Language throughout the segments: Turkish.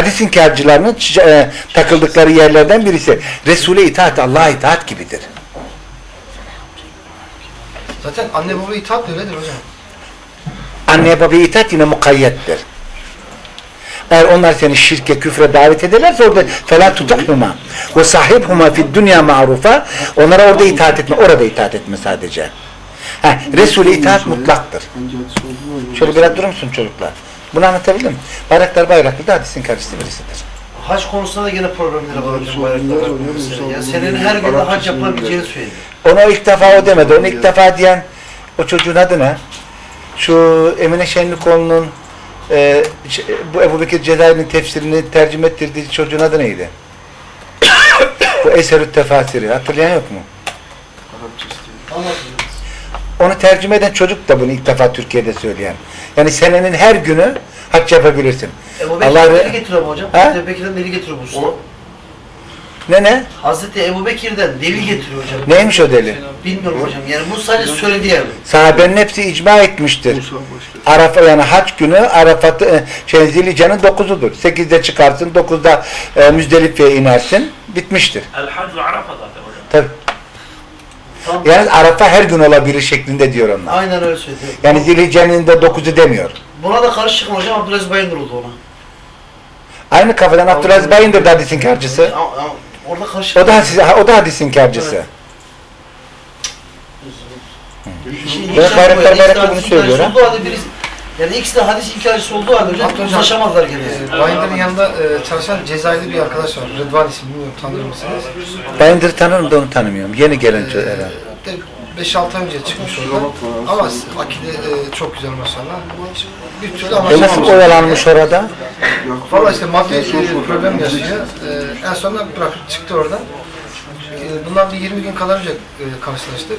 Hadis inkarcılarının e, takıldıkları yerlerden birisi. Resul'e itaat Allah'a itaat gibidir. Zaten anne baba itaat de öyledir hocam. Anne baba itaat yine mukayyettir. Eğer onlar seni şirke, küfre davet ederlerse orada fela tutahuma ve sahibhuma fid dünya marufa onlara orada itaat etme, orada itaat etme sadece. Heh, Resul'e itaat mutlaktır. Şöyle biraz durur musun çocuklar? Bunu anlatabildim mi? Bayraktar Bayraklı da hadisin karşısı birisidir. Hac konusunda da yine problemleri var hocam bayraklar konusunda. Ya senenin her günde hac yapılabileceğini söyledi. Onu ilk defa o demedi. Onu ilk defa diyen o çocuğun adı ne? Şu Emine Şenlikoğlu'nun e, bu Ebu Bekir Cezayir'in tefsirini tercüme ettirdiği çocuğun adı neydi? bu Eserü Tefasiri. Hatırlayan yok mu? Onu tercüme eden çocuk da bunu ilk defa Türkiye'de söyleyen. Yani senenin her günü hac yapabilirsin. Ebu Allah Bekir'den re- deli getiriyor mu hocam? Ha? Hazreti Ebu Bekir'den deli getiriyor bu usta. Ne ne? Hazreti Ebu Bekir'den deli getiriyor hocam. Neymiş o deli? Bilmiyorum hocam. Yani bu sadece söyledi yani. Sahabenin hepsi icma etmiştir. Arafa yani haç günü Arafat'ı e, şey Zilice'nin 9'udur. 8'de çıkarsın, 9'da e, Müzdelife'ye inersin. Bitmiştir. El Haccu Arafa zaten hocam. Tabii. Tam, Yani Arafa her gün olabilir şeklinde diyor onlar. Aynen öyle söyledi. Yani Zilice'nin de 9'u demiyor. Buna da karşı çıkan hocam Abdülaziz Bayındır oldu ona. Aynı kafadan Abdülaziz Bayındır da hadisin karcısı. Ama, ama orada karşı O da, hadis- o da hadisin karcısı. Evet. Tarafı, Bayraktar ikisi bunu hadis söylüyor, inkarcısı ha? Yani ikisi de hadis inkarcısı olduğu halde hocam Hatta hocam- uzlaşamazlar gene. Ee, Bayındır'ın yanında e, çalışan Cezayirli bir arkadaş var. Rıdvan ismi bilmiyorum tanır mısınız? Bayındır'ı tanırım da onu tanımıyorum. Yeni gelen çocuk. herhalde. Ee, 5-6 ay önce çıkmış orada. Ama akide e, çok güzel maşallah. Bir türlü E nasıl oyalanmış orada? Valla işte maddi e, problem yaşıyor. E, en sonunda bırakıp çıktı oradan. E, bundan bir 20 gün kadar önce e, karşılaştık.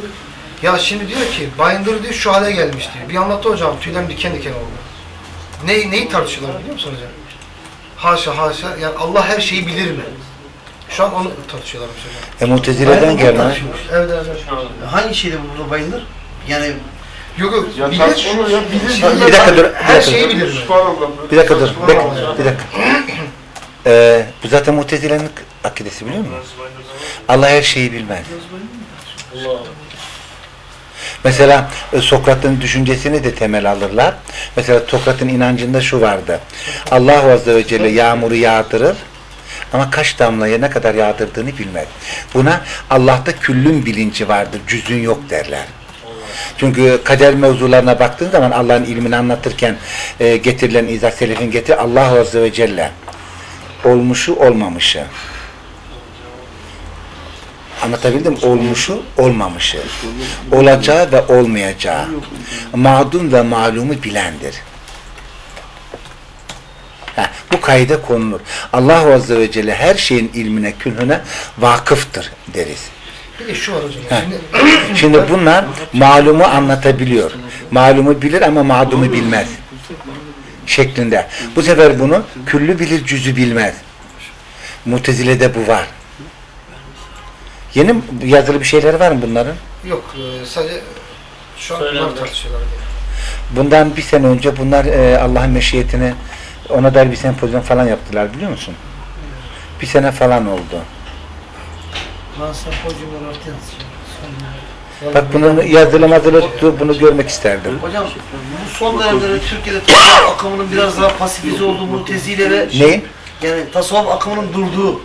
Ya şimdi diyor ki Bayındır diyor şu hale gelmiş diyor. Bir anlattı hocam tüylerim diken diken oldu. Ne, neyi tartışıyorlar biliyor musun hocam? Haşa haşa yani Allah her şeyi bilir mi? Şu an onu tartışıyorlarmış hocam. E Mutezile'den gelme. Evet evet. evet. Hangi şeyde burada Bayındır? Yani Yok yok Ya bilir. tartışma ya, bilir. Bir dakika dur. Bir Her şeyi bilir mi? Bir dakika dur. Bir dakika. Bir dakika. Ee, bu zaten Mutezile'nin akidesi biliyor musun? Allah her şeyi bilmez. Mesela e, Sokrat'ın düşüncesini de temel alırlar. Mesela Sokrat'ın inancında şu vardı. Allah Azze ve Celle yağmuru yağdırır ama kaç damlaya ne kadar yağdırdığını bilmez. Buna Allah'ta küllün bilinci vardır, cüzün yok derler. Çünkü kader mevzularına baktığın zaman Allah'ın ilmini anlatırken e, getirilen izah selefin getir Allah Azze ve Celle olmuşu olmamışı anlatabildim olmuşu olmamışı olacağı ve olmayacağı mağdum ve malumu bilendir. Ha, bu kayda konulur. Allah Azze ve Celle her şeyin ilmine, künhüne vakıftır deriz. Bir de şu var hocam. Heh. Şimdi Şimdi bunlar malumu anlatabiliyor. Malumu bilir ama mağdumu bilmez. Şeklinde. Bu sefer bunu küllü bilir cüzü bilmez. Mutezile'de bu var. Yeni yazılı bir şeyler var mı bunların? yok e, sadece şu an bunlar tartışıyorlar. Bundan bir sene önce bunlar e, Allah'ın meşiyetini ona dair bir sempozyon falan yaptılar biliyor musun? Bir sene falan oldu. ben sempozyumları ortaya atacağım. Bak bunun yazılı mazılı bunu görmek isterdim. Hocam bu son dönemlerde Türkiye'de tasavvuf akımının biraz daha pasifize olduğu mutezilere Neyin? yani tasavvuf akımının durduğu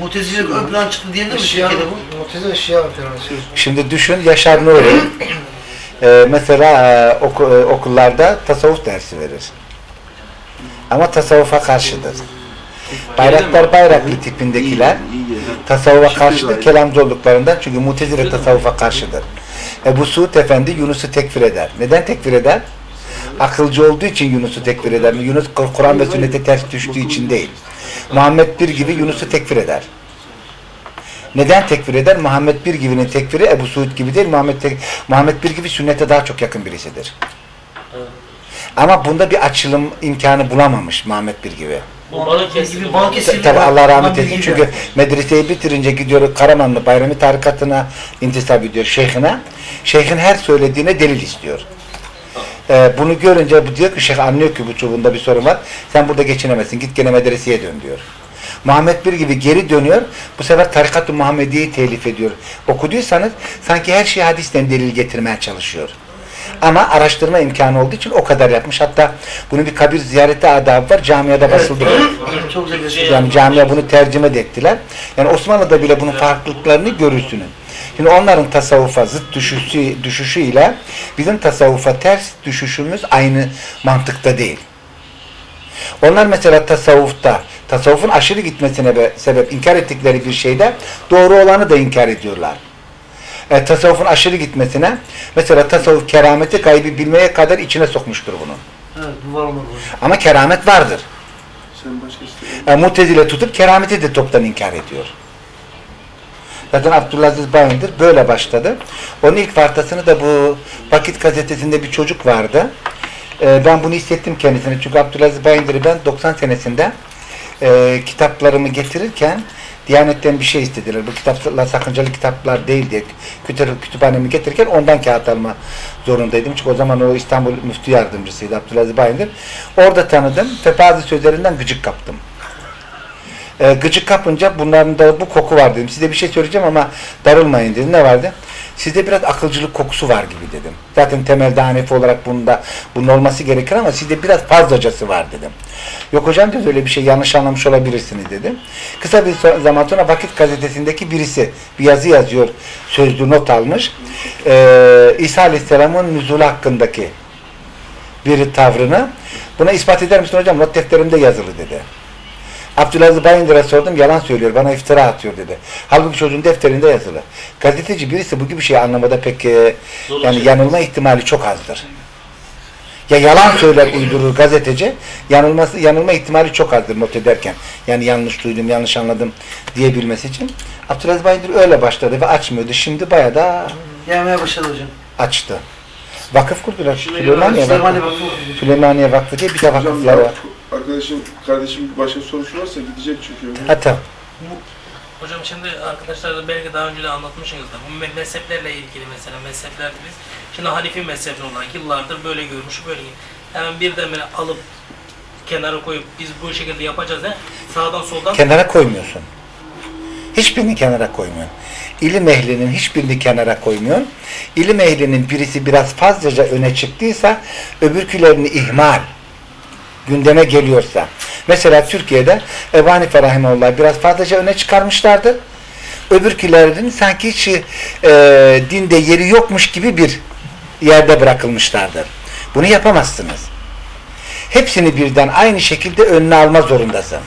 mutezilelik ön plan çıktı diyebilir mi Şia, Türkiye'de bu? Mutezile Şia fenomenü. Şimdi düşün Yaşar Nuri e, mesela e, oku- e, okullarda tasavvuf dersi verir. Ama tasavvufa karşıdır. Bayraktar Bayraklı tipindekiler tasavvufa karşıdır kelamcı olduklarından çünkü mutezile tasavvufa karşıdır. Ebu Suud Efendi Yunus'u tekfir eder. Neden tekfir eder? Akılcı olduğu için Yunus'u tekfir eder. Yunus Kur- Kur'an ve sünnete ters düştüğü için değil. Muhammed bir gibi Yunus'u tekfir eder. Neden tekfir eder? Muhammed bir gibinin tekfiri Ebu Suud gibi değil. Muhammed, tek, Muhammed bir gibi sünnete daha çok yakın birisidir. Ama bunda bir açılım imkanı bulamamış Muhammed bir gibi. Tabi Allah rahmet bilgi çünkü medreseyi bitirince gidiyor Karamanlı Bayrami tarikatına intisap ediyor şeyhine. Şeyhin her söylediğine delil istiyor. Ee, bunu görünce diyor ki şeyh anlıyor ki bu çubuğunda bir sorun var. Sen burada geçinemezsin. Git gene medreseye dön diyor. Muhammed bir gibi geri dönüyor. Bu sefer Tarikat-ı Muhammediye'yi telif ediyor. Okuduysanız sanki her şeyi hadisten delil getirmeye çalışıyor. Ama araştırma imkanı olduğu için o kadar yapmış. Hatta bunun bir kabir ziyareti adabı var. Camiada basıldı. bu. Çok güzel gösteriyor. Yani camiye bunu tercüme de ettiler. Yani Osmanlı'da bile bunun farklılıklarını görürsünüz. Şimdi onların tasavvufa zıt düşüşü, düşüşüyle bizim tasavvufa ters düşüşümüz aynı mantıkta değil. Onlar mesela tasavvufta, tasavvufun aşırı gitmesine be- sebep inkar ettikleri bir şeyde doğru olanı da inkar ediyorlar. E, tasavvufun aşırı gitmesine, mesela tasavvuf kerameti kaybı bilmeye kadar içine sokmuştur bunu. Evet bu var olmalı. Ama keramet vardır. Sen başka isteyin. E, Mutezile tutup kerameti de toptan inkar ediyor. Zaten Abdülaziz Bayındır böyle başladı. Onun ilk fartasını da bu Vakit gazetesinde bir çocuk vardı. E, ben bunu hissettim kendisine. Çünkü Abdülaziz Bayındır'ı ben 90 senesinde e, kitaplarımı getirirken Diyanetten bir şey istediler. Bu kitaplar sakıncalı kitaplar değil diye kütü- kütüphanemi getirirken ondan kağıt alma zorundaydım. Çünkü o zaman o İstanbul müftü yardımcısıydı Abdülaziz Bayındır. Orada tanıdım ve bazı sözlerinden gıcık kaptım. E, gıcık kapınca bunların da bu koku var dedim. Size bir şey söyleyeceğim ama darılmayın dedim. Ne vardı? Sizde biraz akılcılık kokusu var gibi dedim. Zaten temelde Hanefi olarak bunda bunun olması gerekir ama sizde biraz fazlacası var dedim. Yok hocam dedi öyle bir şey yanlış anlamış olabilirsiniz dedim. Kısa bir zaman sonra Vakit gazetesindeki birisi bir yazı yazıyor. Sözlü not almış. Ee, İsa Aleyhisselam'ın nüzulü hakkındaki bir tavrını buna ispat eder misin hocam? Not defterimde yazılı dedi. Abdülaziz Bayındır'a sordum yalan söylüyor bana iftira atıyor dedi. Halbuki çocuğun defterinde yazılı. Gazeteci birisi bu gibi şey anlamada pek e, yani yanılma ihtimali çok azdır. Ya yalan söyler uydurur gazeteci yanılması yanılma ihtimali çok azdır not ederken. Yani yanlış duydum yanlış anladım diyebilmesi için. Abdülaziz Bayındır öyle başladı ve açmıyordu. Şimdi bayağı da Gelmeye başladı hocam. açtı. Vakıf kurdular. Süleymaniye Vakfı. Vakfı. Süleymaniye Vakfı diye bir de vakıflar var. Arkadaşım, kardeşim başka sorusu varsa gidecek çünkü. Hatta Hocam şimdi arkadaşlar da belki daha önce de anlatmışsınızdır. Bu me- mezheplerle ilgili mesela mezhepler biz şimdi Hanifi mezhebi olarak yıllardır böyle görmüş böyle. Hemen birdenbire alıp kenara koyup biz bu şekilde yapacağız he. Sağdan soldan kenara koymuyorsun. Hiçbirini kenara koymuyorsun. İlim ehlinin hiçbirini kenara koymuyorsun. İlim ehlinin birisi biraz fazlaca öne çıktıysa öbürkülerini ihmal gündeme geliyorsa. Mesela Türkiye'de Ebu Hanife Rahimullah biraz fazlaca öne çıkarmışlardı. Öbürkülerinin sanki hiç e, dinde yeri yokmuş gibi bir yerde bırakılmışlardır. Bunu yapamazsınız. Hepsini birden aynı şekilde önüne alma zorundasın.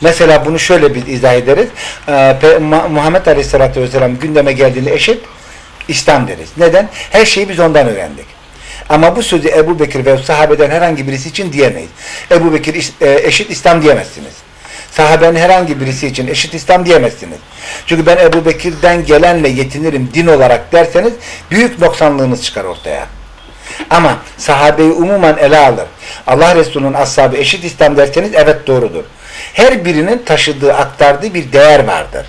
Mesela bunu şöyle bir izah ederiz. Ee, Muhammed Aleyhisselatü Vesselam gündeme geldiğinde eşit İslam deriz. Neden? Her şeyi biz ondan öğrendik. Ama bu sözü Ebu Bekir ve sahabeden herhangi birisi için diyemeyiz. Ebu Bekir e, eşit İslam diyemezsiniz. Sahabenin herhangi birisi için eşit İslam diyemezsiniz. Çünkü ben Ebu Bekir'den gelenle yetinirim din olarak derseniz büyük noksanlığınız çıkar ortaya. Ama sahabeyi umumen ele alır. Allah Resulü'nün ashabı eşit İslam derseniz evet doğrudur. Her birinin taşıdığı, aktardığı bir değer vardır.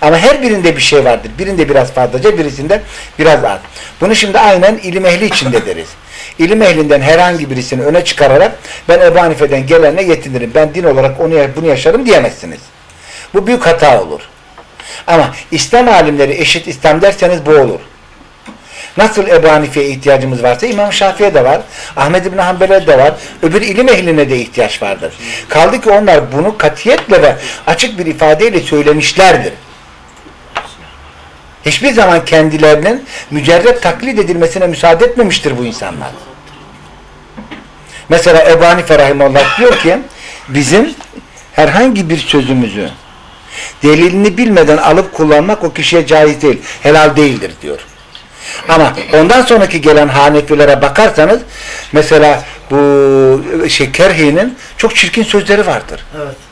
Ama her birinde bir şey vardır. Birinde biraz fazlaca, birisinde biraz az. Bunu şimdi aynen ilim ehli içinde deriz. İlim ehlinden herhangi birisini öne çıkararak ben Ebu Hanife'den gelenle yetinirim. Ben din olarak onu bunu yaşarım diyemezsiniz. Bu büyük hata olur. Ama İslam alimleri eşit İslam derseniz bu olur. Nasıl Ebu Hanife'ye ihtiyacımız varsa İmam Şafii'ye de var. Ahmed İbni Hanbel'e de var. Öbür ilim ehline de ihtiyaç vardır. Kaldı ki onlar bunu katiyetle ve açık bir ifadeyle söylemişlerdir. Hiçbir zaman kendilerinin mücerret taklit edilmesine müsaade etmemiştir bu insanlar. Mesela Ebu Hanife Rahimullah diyor ki bizim herhangi bir sözümüzü delilini bilmeden alıp kullanmak o kişiye caiz değil, helal değildir diyor. Ama ondan sonraki gelen Hanefilere bakarsanız mesela bu şey Kerhi'nin çok çirkin sözleri vardır. Evet.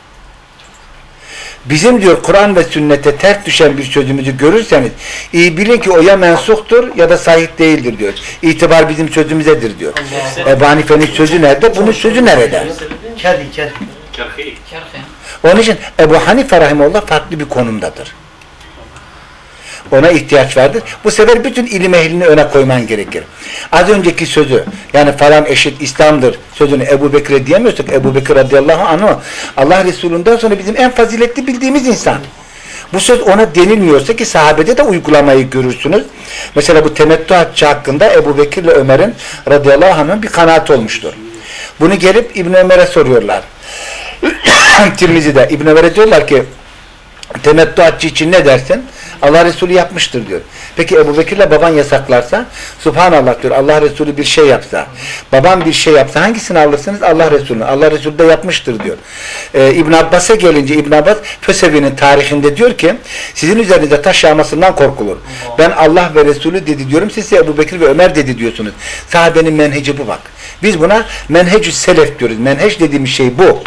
Bizim diyor Kur'an ve sünnete ters düşen bir sözümüzü görürseniz iyi bilin ki o ya mensuktur ya da sahih değildir diyor. İtibar bizim sözümüzedir diyor. Ebu Hanife'nin sözü nerede? Bunun sözü nerede? Kerhi, kerhi. Onun için Ebu Hanife Rahimullah farklı bir konumdadır. Ona ihtiyaç vardır. Bu sefer bütün ilim ehlini öne koyman gerekir. Az önceki sözü yani falan eşit İslam'dır sözünü Ebu Bekir'e diyemiyorsak Ebu Bekir radıyallahu anh Allah Resulü'nden sonra bizim en faziletli bildiğimiz insan. Bu söz ona denilmiyorsa ki sahabede de uygulamayı görürsünüz. Mesela bu temettü haccı hakkında Ebu Bekir ile Ömer'in radıyallahu anh'ın bir kanaat olmuştur. Bunu gelip İbn Ömer'e soruyorlar. Tirmizi'de İbn Ömer'e diyorlar ki temettü haccı için ne dersin? Allah Resulü yapmıştır diyor. Peki Ebu Bekir'le baban yasaklarsa Subhanallah diyor Allah Resulü bir şey yapsa babam bir şey yapsa hangisini alırsınız? Allah Resulü. Allah Resulü de yapmıştır diyor. Ee, İbn Abbas'a gelince İbn Abbas Fösevi'nin tarihinde diyor ki sizin üzerinize taş yağmasından korkulur. Ben Allah ve Resulü dedi diyorum. Siz ise Ebu Bekir ve Ömer dedi diyorsunuz. Sahabenin menheci bu bak. Biz buna menhecü selef diyoruz. Menheç dediğimiz şey bu.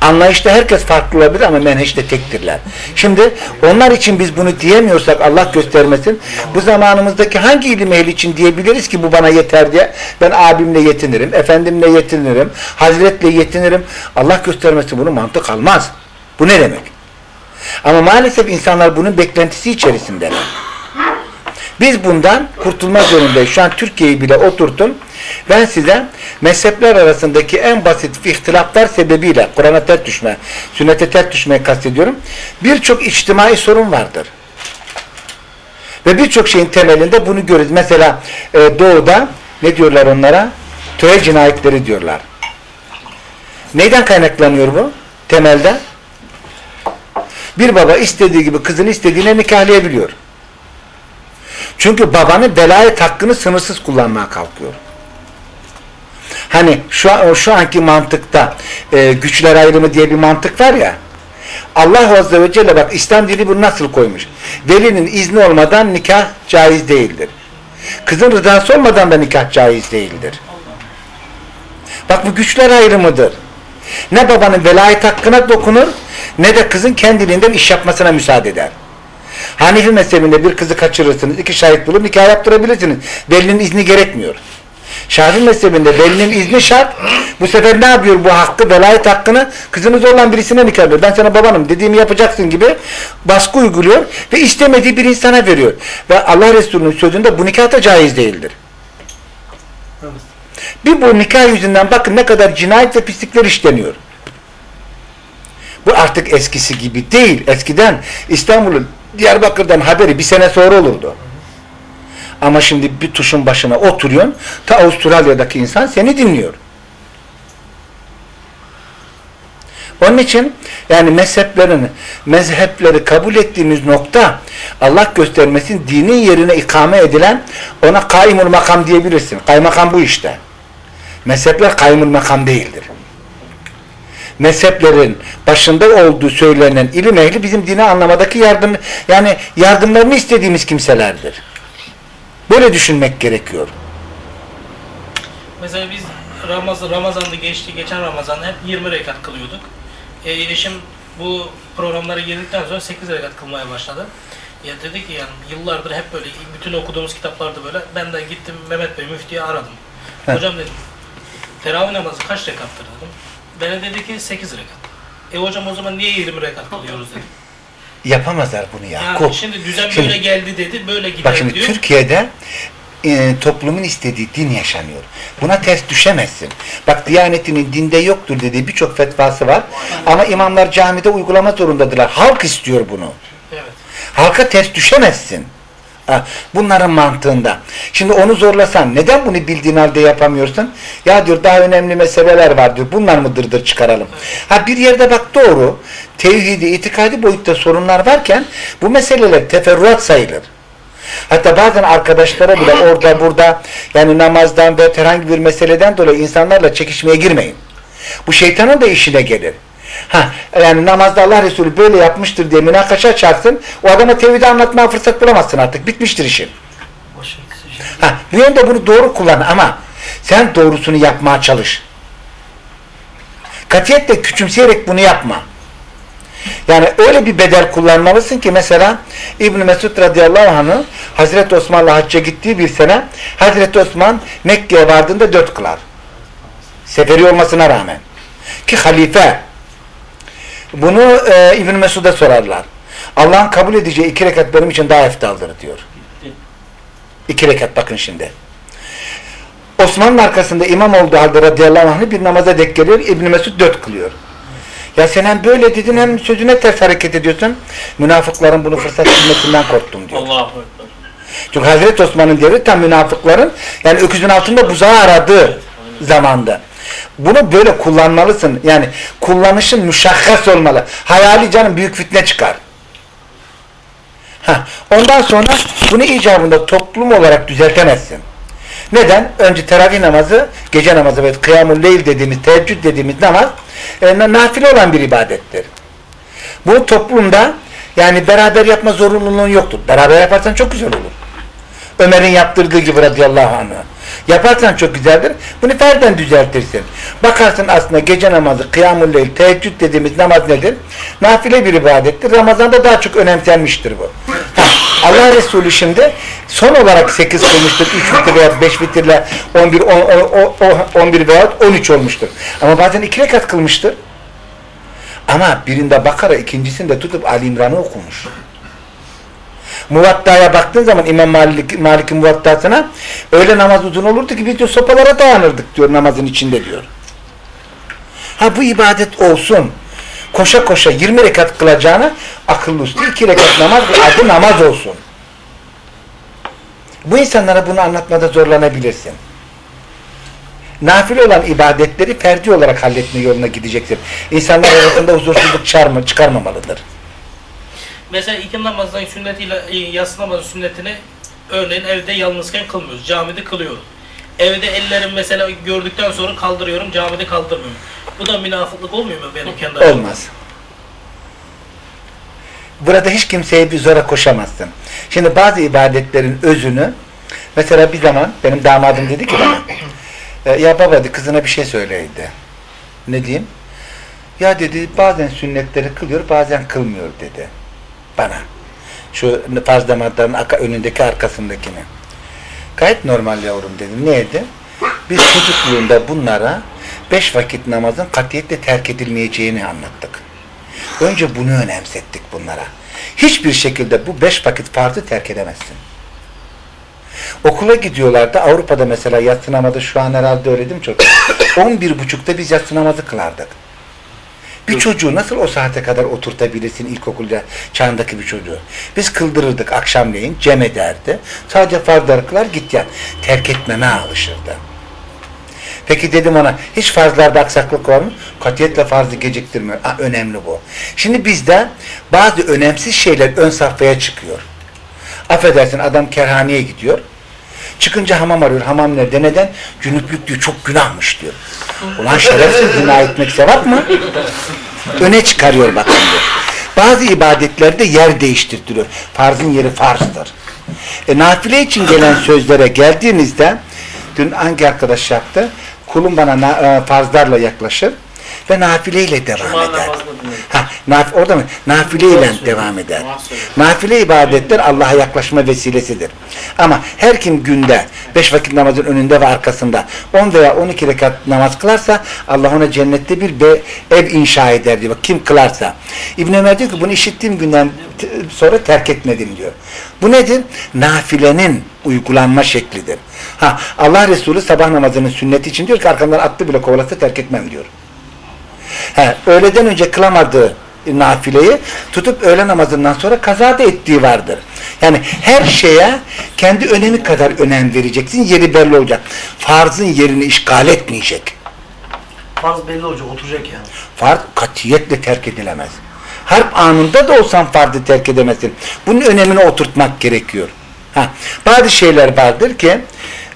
Anlayışta herkes farklı olabilir ama menheçte tektirler. Şimdi onlar için biz bunu diyemiyorsak Allah göstermesin. Bu zamanımızdaki hangi ilim ehli için diyebiliriz ki bu bana yeter diye. Ben abimle yetinirim, efendimle yetinirim, hazretle yetinirim. Allah göstermesin bunu mantık almaz. Bu ne demek? Ama maalesef insanlar bunun beklentisi içerisindeler. Biz bundan kurtulmak zorundayız. Şu an Türkiye'yi bile oturtun. Ben size mezhepler arasındaki en basit ihtilaflar sebebiyle Kur'an'a ters düşme, sünnete ters düşmeyi kastediyorum. Birçok içtimai sorun vardır. Ve birçok şeyin temelinde bunu görürüz. Mesela e, doğuda ne diyorlar onlara? Töre cinayetleri diyorlar. Neyden kaynaklanıyor bu? Temelde. Bir baba istediği gibi kızını istediğine nikahlayabiliyor. Çünkü babanın velayet hakkını sınırsız kullanmaya kalkıyor. Hani şu, şu anki mantıkta e, güçler ayrımı diye bir mantık var ya. Allah Azze ve Celle bak İslam dini bunu nasıl koymuş? Velinin izni olmadan nikah caiz değildir. Kızın rızası olmadan da nikah caiz değildir. Bak bu güçler ayrımıdır. Ne babanın velayet hakkına dokunur ne de kızın kendiliğinden iş yapmasına müsaade eder. Hanifi mezhebinde bir kızı kaçırırsınız, iki şahit bulup nikah yaptırabilirsiniz. Velinin izni gerekmiyor. Şafii mezhebinde velinin izni şart. Bu sefer ne yapıyor bu hakkı, velayet hakkını? Kızını zorlan birisine nikah ediyor. Ben sana babanım dediğimi yapacaksın gibi baskı uyguluyor ve istemediği bir insana veriyor. Ve Allah Resulü'nün sözünde bu nikah da caiz değildir. Bir bu nikah yüzünden bakın ne kadar cinayet ve pislikler işleniyor. Bu artık eskisi gibi değil. Eskiden İstanbul'un Diyarbakır'dan haberi bir sene sonra olurdu. Ama şimdi bir tuşun başına oturuyorsun, ta Avustralya'daki insan seni dinliyor. Onun için yani mezheplerin, mezhepleri kabul ettiğimiz nokta Allah göstermesin dinin yerine ikame edilen ona kaimul makam diyebilirsin. Kaymakam bu işte. Mezhepler kaimul makam değildir. Mezheplerin başında olduğu söylenen ilim ehli bizim dini anlamadaki yardım yani yardımlarını istediğimiz kimselerdir. Böyle düşünmek gerekiyor. Mesela biz Ramazan, Ramazan'da geçti, geçen Ramazan'da hep 20 rekat kılıyorduk. E, eşim bu programlara girdikten sonra 8 rekat kılmaya başladı. Ya dedi ki yani yıllardır hep böyle bütün okuduğumuz kitaplarda böyle. Ben de gittim Mehmet Bey müftüye aradım. Heh. Hocam dedim teravih namazı kaç rekattır dedim. Bana dedi ki 8 rekat. E hocam o zaman niye 20 rekat kılıyoruz dedim. Yapamazlar bunu Yakup. Yani şimdi düzen Şimdi- böyle geldi dedi, böyle gider Bak şimdi diyor. Türkiye'de e, toplumun istediği din yaşanıyor. Buna ters düşemezsin. Bak Diyanetinin dinde yoktur dediği birçok fetvası var. Ama imamlar camide uygulama zorundadırlar. Halk istiyor bunu. Evet. Halka ters düşemezsin. Ha, Bunların mantığında. Şimdi onu zorlasan neden bunu bildiğin halde yapamıyorsun? Ya diyor daha önemli meseleler var diyor. Bunlar mı dırdır çıkaralım? Ha bir yerde bak doğru. Tevhidi, itikadi boyutta sorunlar varken bu meseleler teferruat sayılır. Hatta bazen arkadaşlara bile orada burada yani namazdan ve herhangi bir meseleden dolayı insanlarla çekişmeye girmeyin. Bu şeytanın da işine gelir. Ha, yani namazda Allah Resulü böyle yapmıştır diye münakaşa açarsın. O adama tevhidi anlatmaya fırsat bulamazsın artık. Bitmiştir işin. Ha, bu yönde bunu doğru kullan ama sen doğrusunu yapmaya çalış. Katiyetle küçümseyerek bunu yapma. Yani öyle bir bedel kullanmalısın ki mesela İbn Mesud radıyallahu anh'ın Hazreti Osman'la hacca gittiği bir sene Hazreti Osman Mekke'ye vardığında dört kılar. Seferi olmasına rağmen. Ki halife bunu e, İbn Mesud'a sorarlar. Allah'ın kabul edeceği iki rekat benim için daha eftaldır diyor. İki rekat bakın şimdi. Osman'ın arkasında imam olduğu halde radıyallahu anh'ı bir namaza denk geliyor. İbn Mesud dört kılıyor. Ya sen hem böyle dedin hem sözüne ters hareket ediyorsun. Münafıkların bunu fırsat bilmesinden korktum diyor. Çünkü Hazreti Osman'ın devri tam münafıkların yani öküzün altında buzağı aradığı zamanda. Bunu böyle kullanmalısın. Yani kullanışın müşakkas olmalı. Hayali canım büyük fitne çıkar. Heh. Ondan sonra bunu icabında toplum olarak düzeltemezsin. Neden? Önce teravih namazı, gece namazı ve kıyamul leyl dediğimiz, teheccüd dediğimiz namaz e, na- nafile olan bir ibadettir. Bu toplumda yani beraber yapma zorunluluğun yoktur. Beraber yaparsan çok güzel olur. Ömer'in yaptırdığı gibi radıyallahu anh. Yaparsan çok güzeldir. Bunu ferden düzeltirsin. Bakarsın aslında gece namazı, kıyamul teheccüd dediğimiz namaz nedir? Nafile bir ibadettir. Ramazan'da daha çok önemsenmiştir bu. Allah Resulü şimdi son olarak 8 kılmıştır. 3 vitir veya 5 vitirle 11, 10, 10, 11 veya 13 olmuştur. Ama bazen 2 rekat kılmıştır. Ama birinde Bakara, ikincisinde tutup Ali İmran'ı okumuş. Muvatta'ya baktığın zaman İmam Malik, Malik'in Muvatta'sına öyle namaz uzun olurdu ki biz diyor sopalara dayanırdık diyor namazın içinde diyor. Ha bu ibadet olsun. Koşa koşa 20 rekat kılacağına akıllı uslu 2 rekat namaz adı namaz olsun. Bu insanlara bunu anlatmada zorlanabilirsin. Nafile olan ibadetleri ferdi olarak halletme yoluna gidecektir. İnsanlar arasında huzursuzluk çıkarma, çıkarmamalıdır. Mesela iki namazdan sünnetiyle e, yatsı namazın sünnetini örneğin evde yalnızken kılmıyoruz. Camide kılıyorum. Evde ellerimi mesela gördükten sonra kaldırıyorum, camide kaldırmıyorum. Bu da münafıklık olmuyor mu benim kendi adıma? Olmaz. Burada hiç kimseye bir zora koşamazsın. Şimdi bazı ibadetlerin özünü mesela bir zaman benim damadım dedi ki bana "E, ya baba dedi, kızına bir şey söyleydi. Ne diyeyim? Ya dedi bazen sünnetleri kılıyor bazen kılmıyor dedi. Bana. Şu farz damarların arka- önündeki arkasındakini. Gayet normal yavrum dedim. Neydi? Biz çocukluğunda bunlara beş vakit namazın katiyetle terk edilmeyeceğini anlattık. Önce bunu önemsettik bunlara. Hiçbir şekilde bu beş vakit farzı terk edemezsin. Okula gidiyorlardı. Avrupa'da mesela yatsı namazı şu an herhalde öyle değil mi çocuk? 11 buçukta biz yatsı namazı kılardık. Bir çocuğu nasıl o saate kadar oturtabilirsin ilkokulda çağındaki bir çocuğu? Biz kıldırırdık akşamleyin, cem ederdi. Sadece farzları kılar git yat. Terk etmeme alışırdı. Peki dedim ona hiç farzlarda aksaklık var mı? Katiyetle farzı geciktirmiyor. Ha, önemli bu. Şimdi bizde bazı önemsiz şeyler ön safhaya çıkıyor. Affedersin adam kerhaneye gidiyor. Çıkınca hamam arıyor. Hamam nerede? Neden? Cünüplük diyor. Çok günahmış diyor. Ulan şerefsiz zina etmek sevap mı? Öne çıkarıyor bak şimdi. Bazı ibadetlerde yer değiştirtiriyor. Farzın yeri farzdır. E, nafile için gelen sözlere geldiğinizde dün hangi arkadaş yaptı? Kulum bana na, e, farzlarla yaklaşır ve nafileyle devam Cuma eder. Ha, naf orada mı? Nafileyle devam eder. Nafile ibadetler Allah'a yaklaşma vesilesidir. Ama her kim günde beş vakit namazın önünde ve arkasında 10 veya 12 rekat namaz kılarsa Allah ona cennette bir be, ev inşa eder diyor. Bak, Kim kılarsa. İbn Ömer diyor ki bunu işittiğim günden sonra terk etmedim diyor. Bu nedir? Nafilenin uygulanma şeklidir. Ha, Allah Resulü sabah namazının sünneti için diyor ki arkamdan attı bile kovalasa terk etmem diyor. He, öğleden önce kılamadığı nafileyi tutup öğle namazından sonra kaza da ettiği vardır. Yani her şeye kendi önemi kadar önem vereceksin. Yeri belli olacak. Farzın yerini işgal etmeyecek. Farz belli olacak, oturacak yani. Farz katiyetle terk edilemez. Harp anında da olsan farzı terk edemezsin. Bunun önemini oturtmak gerekiyor. Ha, bazı şeyler vardır ki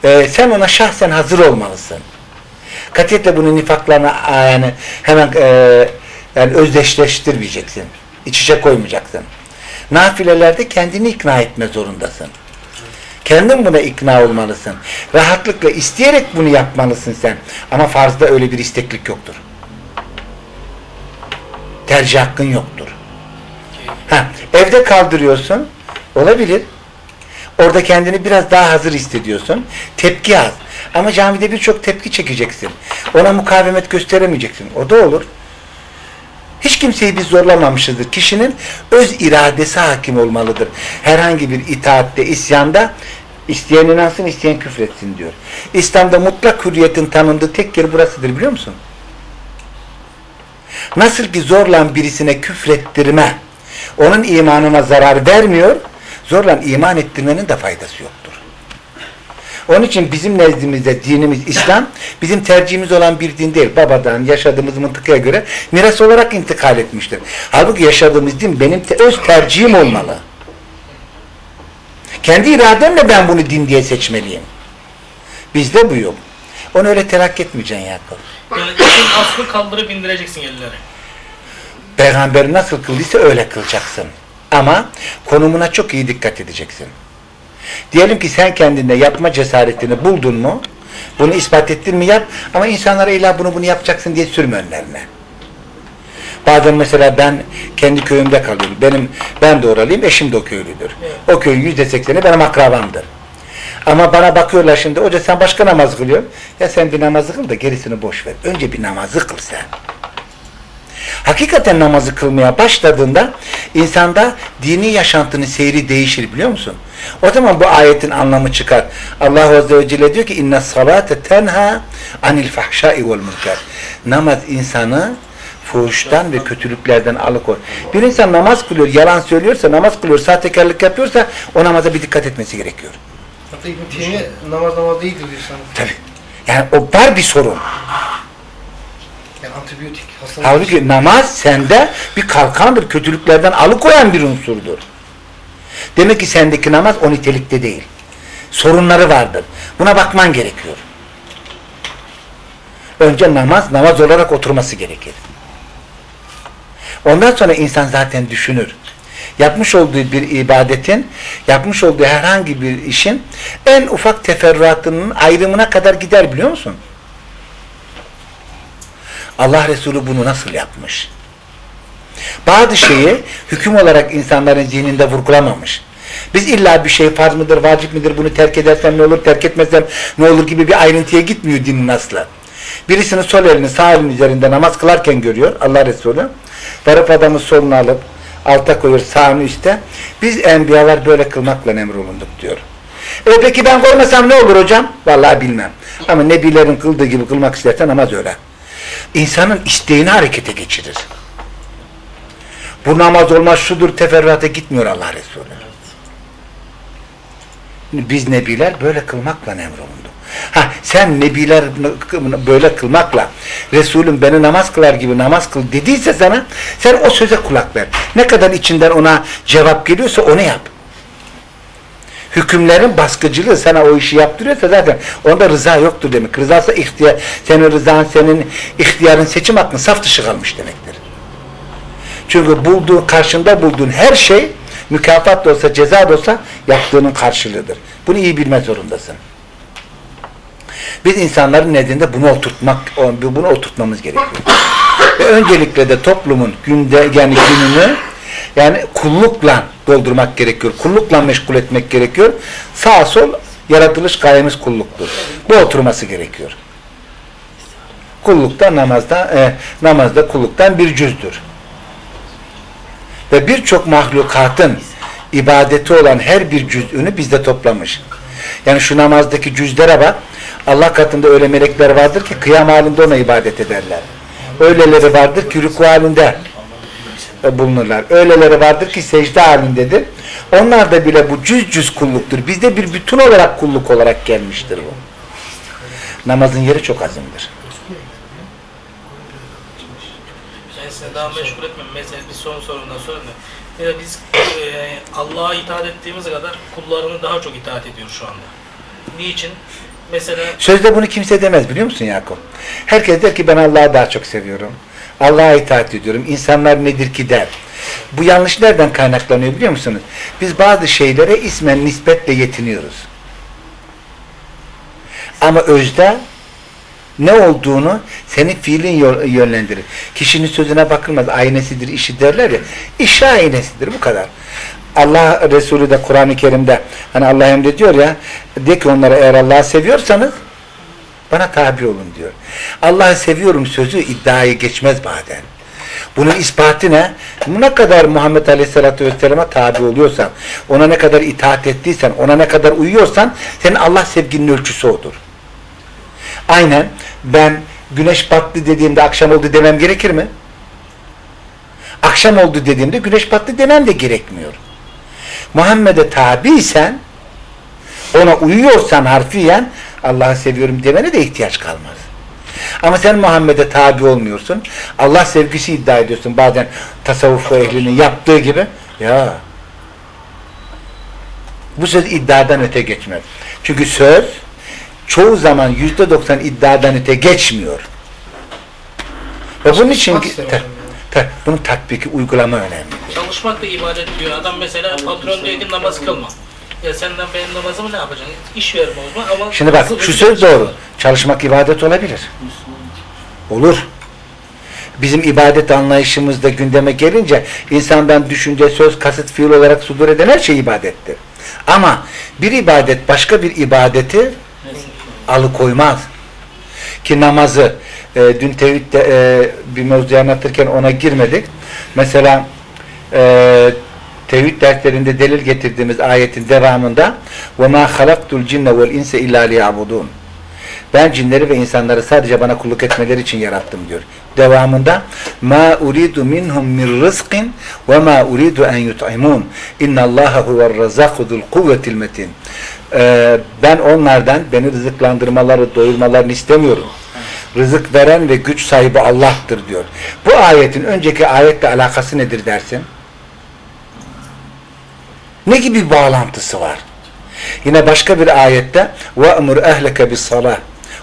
e, sen ona şahsen hazır olmalısın. Katiyetle bunu nifaklarına yani hemen e, yani özdeşleştirmeyeceksin. İç içe koymayacaksın. Nafilelerde kendini ikna etme zorundasın. Kendin buna ikna olmalısın. Rahatlıkla isteyerek bunu yapmalısın sen. Ama farzda öyle bir isteklik yoktur. Tercih hakkın yoktur. Ha, evde kaldırıyorsun. Olabilir. Orada kendini biraz daha hazır hissediyorsun. Tepki az. Ama camide birçok tepki çekeceksin. Ona mukavemet gösteremeyeceksin. O da olur. Hiç kimseyi biz zorlamamışızdır. Kişinin öz iradesi hakim olmalıdır. Herhangi bir itaatte, isyanda isteyen inansın, isteyen küfretsin diyor. İslam'da mutlak hürriyetin tanındığı tek yer burasıdır biliyor musun? Nasıl ki zorla birisine küfrettirme onun imanına zarar vermiyor, zorla iman ettirmenin de faydası yoktur. Onun için bizim nezdimizde dinimiz İslam bizim tercihimiz olan bir din değil. Babadan yaşadığımız mıntıkaya göre miras olarak intikal etmiştir. Halbuki yaşadığımız din benim te öz tercihim olmalı. Kendi irademle ben bunu din diye seçmeliyim. Bizde bu yok. Onu öyle telakki etmeyeceksin Yakup. Yani işin aslı kaldırıp indireceksin elleri. Peygamber nasıl kıldıysa öyle kılacaksın. Ama konumuna çok iyi dikkat edeceksin. Diyelim ki sen kendinde yapma cesaretini buldun mu? Bunu ispat ettin mi yap. Ama insanlara illa bunu bunu yapacaksın diye sürme önlerine. Bazen mesela ben kendi köyümde kalıyorum. Benim ben de oralıyım, eşim de o köylüdür. O köyün yüzde sekseni benim akrabamdır. Ama bana bakıyorlar şimdi, hoca sen başka namaz kılıyorsun. Ya sen bir namazı kıl da gerisini boş ver. Önce bir namazı kıl sen. Hakikaten namazı kılmaya başladığında insanda dini yaşantının seyri değişir biliyor musun? O zaman bu ayetin anlamı çıkar. Allah Azze ve Celle diyor ki inna salate tenha anil fahşai vel münker. Namaz insanı fuhuştan ve kötülüklerden alıkoy. Bir insan namaz kılıyor, yalan söylüyorsa, namaz kılıyor, sahtekarlık yapıyorsa o namaza bir dikkat etmesi gerekiyor. Hatta İbn Teymiye namaz namaz değildir diyor sana. Tabii. Yani o var bir sorun. Yani antibiyotik hastalık. Halbuki namaz sende bir kalkandır, kötülüklerden alıkoyan bir unsurdur. Demek ki sendeki namaz o nitelikte değil. Sorunları vardır. Buna bakman gerekiyor. Önce namaz, namaz olarak oturması gerekir. Ondan sonra insan zaten düşünür. Yapmış olduğu bir ibadetin, yapmış olduğu herhangi bir işin en ufak teferruatının ayrımına kadar gider biliyor musun? Allah Resulü bunu nasıl yapmış? Bazı şeyi hüküm olarak insanların zihninde vurgulamamış. Biz illa bir şey farz mıdır, vacip midir, bunu terk edersem ne olur, terk etmezsem ne olur gibi bir ayrıntıya gitmiyor dinin aslı. Birisini sol elini sağ elinin üzerinde namaz kılarken görüyor Allah Resulü. Varıp adamı solunu alıp alta koyuyor sağını üstte. Biz enbiyalar böyle kılmakla emrolunduk diyor. E peki ben koymasam ne olur hocam? Vallahi bilmem. Ama nebilerin kıldığı gibi kılmak istersen namaz öyle. İnsanın isteğini harekete geçirir. Bu namaz olmaz şudur teferruata gitmiyor Allah Resulü. Biz nebiler böyle kılmakla emrolundu. Ha sen nebiler böyle kılmakla Resulüm beni namaz kılar gibi namaz kıl dediyse sana sen o söze kulak ver. Ne kadar içinden ona cevap geliyorsa onu yap. Hükümlerin baskıcılığı sana o işi yaptırıyorsa zaten onda rıza yoktur demek. Rızası ihtiyar, senin rızan, senin ihtiyarın, seçim hakkın saf dışı kalmış demektir. Çünkü bulduğun, karşında bulduğun her şey mükafat da olsa, ceza da olsa yaptığının karşılığıdır. Bunu iyi bilme zorundasın. Biz insanların nezdinde bunu oturtmak, bunu oturtmamız gerekiyor. Ve öncelikle de toplumun günde yani gününü yani kullukla doldurmak gerekiyor. Kullukla meşgul etmek gerekiyor. Sağ sol yaratılış gayemiz kulluktur. Bu oturması gerekiyor. Kullukta namazda e, namazda kulluktan bir cüzdür. Ve birçok mahlukatın ibadeti olan her bir cüzünü bizde toplamış. Yani şu namazdaki cüzlere bak. Allah katında öyle melekler vardır ki kıyam halinde ona ibadet ederler. Öyleleri vardır ki rüku halinde bulunurlar. Öyleleri vardır ki secde halindedir. Onlar da bile bu cüz cüz kulluktur. Bizde bir bütün olarak kulluk olarak gelmiştir bu. Namazın yeri çok azimdir. Yani size daha meşgul etmem. Mesela bir son sorundan sonra yani biz e, Allah'a itaat ettiğimiz kadar kullarını daha çok itaat ediyor şu anda. Niçin? Mesela Sözde bunu kimse demez biliyor musun Yakup? Herkes der ki ben Allah'ı daha çok seviyorum. Allah'a itaat ediyorum. İnsanlar nedir ki der. Bu yanlış nereden kaynaklanıyor biliyor musunuz? Biz bazı şeylere ismen nispetle yetiniyoruz. Ama özde ne olduğunu senin fiilin yönlendirir. Kişinin sözüne bakılmaz. Aynesidir, işi derler ya. İşi aynesidir. Bu kadar. Allah Resulü de Kur'an-ı Kerim'de hani Allah emrediyor ya de ki onlara eğer Allah'ı seviyorsanız bana tabi olun diyor. Allah'ı seviyorum sözü iddiayı geçmez bazen. Bunun ispatı ne? Ne kadar Muhammed Aleyhisselatü Vesselam'a tabi oluyorsan, ona ne kadar itaat ettiysen, ona ne kadar uyuyorsan, senin Allah sevginin ölçüsü odur. Aynen ben güneş battı dediğimde akşam oldu demem gerekir mi? Akşam oldu dediğimde güneş battı demem de gerekmiyor. Muhammed'e tabiysen, ona uyuyorsan harfiyen Allah'ı seviyorum demene de ihtiyaç kalmaz. Ama sen Muhammed'e tabi olmuyorsun. Allah sevgisi iddia ediyorsun. Bazen tasavvuf ehlinin yaptığı gibi. Ya bu söz iddiadan öte geçmez. Çünkü söz çoğu zaman yüzde doksan iddiadan öte geçmiyor. Ve bunun için ta- ta- bunun tatbiki, uygulama önemli. Çalışmak da ibadet diyor. Adam mesela patron diyor ki namaz kılma. Ya senden benim namazımı ne yapacaksın? İş verme o zaman ama Şimdi bak şu söz şey doğru. Çalışmak ibadet olabilir. Olur. Bizim ibadet anlayışımızda gündeme gelince insandan düşünce, söz, kasıt, fiil olarak sudur eden her şey ibadettir. Ama bir ibadet başka bir ibadeti alıkoymaz. Ki namazı e, dün tevhidde e, bir mevzuyu anlatırken ona girmedik. Mesela e, tevhid derslerinde delil getirdiğimiz ayetin devamında وَمَا خَلَقْتُ الْجِنَّ وَالْاِنْسَ اِلَّا لِيَعْبُدُونَ ben cinleri ve insanları sadece bana kulluk etmeleri için yarattım diyor. Devamında ma uridu minhum min rizqin ve ma uridu en yut'imun. İnallaha huve'r-razzaku kuvvetil metin. Ee, ben onlardan beni rızıklandırmaları, doyurmalarını istemiyorum. Rızık veren ve güç sahibi Allah'tır diyor. Bu ayetin önceki ayetle alakası nedir dersin? Ne gibi bir bağlantısı var? Yine başka bir ayette وَأْمُرْ اَهْلَكَ بِالصَّلَاةِ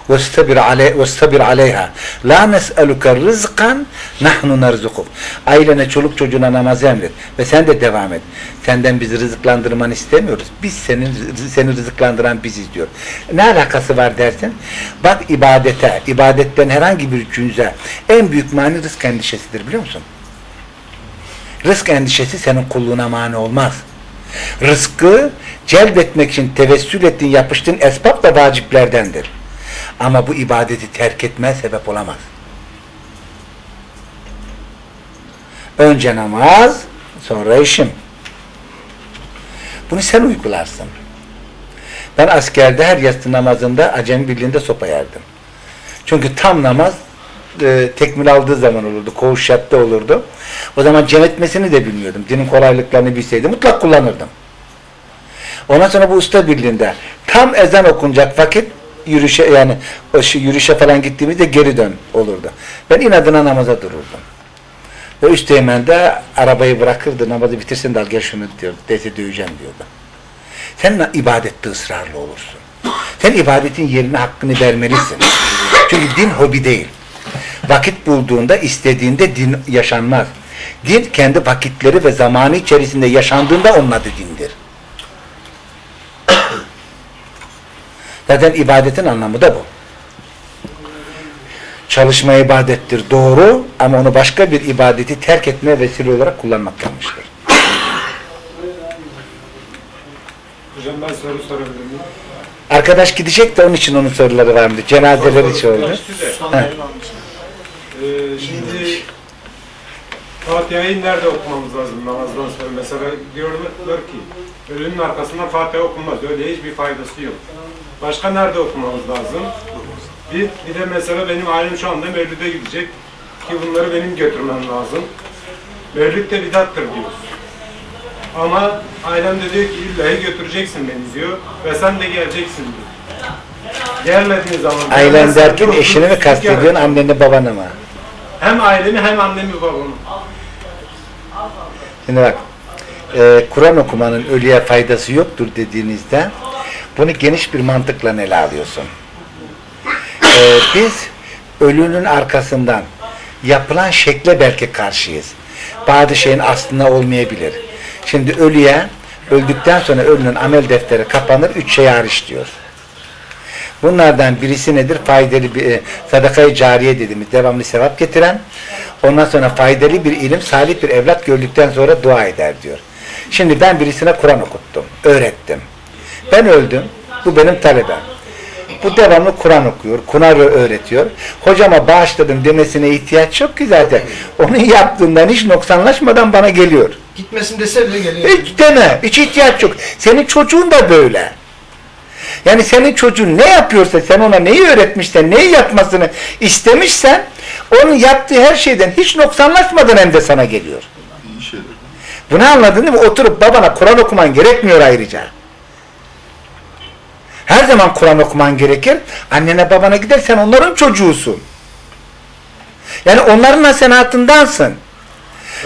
وَاسْتَبِرْ عَلَيْهَا وَاسْتَبِرْ عَلَيْهَا لَا نَسْأَلُكَ رِزْقًا نَحْنُ نَرْزُقُكَ Ailene, çoluk çocuğuna namazı emret ve sen de devam et. Senden bizi rızıklandırmanı istemiyoruz. Biz senin seni rızıklandıran biziz diyor. Ne alakası var dersin? Bak ibadete, ibadetten herhangi bir cünze en büyük mani rızk endişesidir biliyor musun? Rızk endişesi senin kulluğuna mani olmaz. Rızkı celbetmek için tevessül ettiğin, yapıştığın esbab da vaciplerdendir. Ama bu ibadeti terk etmeye sebep olamaz. Önce namaz, sonra işim. Bunu sen uygularsın. Ben askerde her yatsı namazında Acemi Birliği'nde sopa yerdim. Çünkü tam namaz e, tekmil aldığı zaman olurdu. Koğuş yatta olurdu. O zaman cem etmesini de bilmiyordum. Dinin kolaylıklarını bilseydim mutlak kullanırdım. Ondan sonra bu usta birliğinde tam ezan okunacak vakit yürüyüşe yani o yürüyüşe falan gittiğimizde geri dön olurdu. Ben inadına namaza dururdum. Ve üsteğmen de arabayı bırakırdı namazı bitirsin de al gel şunu diyor. Dese döveceğim diyordu. Sen ibadette ısrarlı olursun. Sen ibadetin yerine hakkını vermelisin. Çünkü din hobi değil. Vakit bulduğunda, istediğinde din yaşanmaz. Din kendi vakitleri ve zamanı içerisinde yaşandığında onun adı dindir. Zaten ibadetin anlamı da bu. Çalışma ibadettir doğru ama onu başka bir ibadeti terk etme vesile olarak kullanmak yanlıştır. Hocam ben soru sorabilir miyim? Arkadaş gidecek de onun için onun soruları vardı. Cenazeler için oldu. Ee, şimdi Fatiha'yı nerede okumamız lazım namazdan sonra? Mesela diyorlar ki ölünün arkasından Fatiha okunmaz. Öyle hiçbir faydası yok. Başka nerede okumamız lazım? Bir, bir de mesela benim ailem şu anda Mevlüt'e gidecek ki bunları benim götürmem lazım. Mevlüt de bidattır diyoruz. Ama ailem de diyor ki illahi götüreceksin beni diyor ve sen de geleceksin diyor. Gelmediğin zaman... Ailen derken eşini mi kastediyorsun, anneni babanı mı? Hem ailemi hem annemi babamı. Şimdi bak, e, Kur'an okumanın ölüye faydası yoktur dediğinizde bunu geniş bir mantıkla ele alıyorsun. E, biz ölünün arkasından yapılan şekle belki karşıyız. Bazı şeyin aslında olmayabilir. Şimdi ölüye öldükten sonra ölünün amel defteri kapanır, üç şey hariç diyor. Bunlardan birisi nedir? Faydalı bir e, sadakayı cariye dediğimiz devamlı sevap getiren, ondan sonra faydalı bir ilim, salih bir evlat gördükten sonra dua eder diyor. Şimdi ben birisine Kur'an okuttum, öğrettim. Ben öldüm, bu benim talebem. Bu devamlı Kur'an okuyor, Kur'an öğretiyor. Hocama bağışladım demesine ihtiyaç yok ki zaten. Onun yaptığından hiç noksanlaşmadan bana geliyor. Gitmesin dese bile geliyor. Hiç deme, hiç ihtiyaç yok. Senin çocuğun da böyle. Yani senin çocuğun ne yapıyorsa, sen ona neyi öğretmişsen, neyi yapmasını istemişsen, onun yaptığı her şeyden hiç noksanlaşmadan hem de sana geliyor. Bunu anladın değil mi? Oturup babana Kur'an okuman gerekmiyor ayrıca. Her zaman Kur'an okuman gerekir. Annene babana gider sen onların çocuğusun. Yani onların hasenatındansın.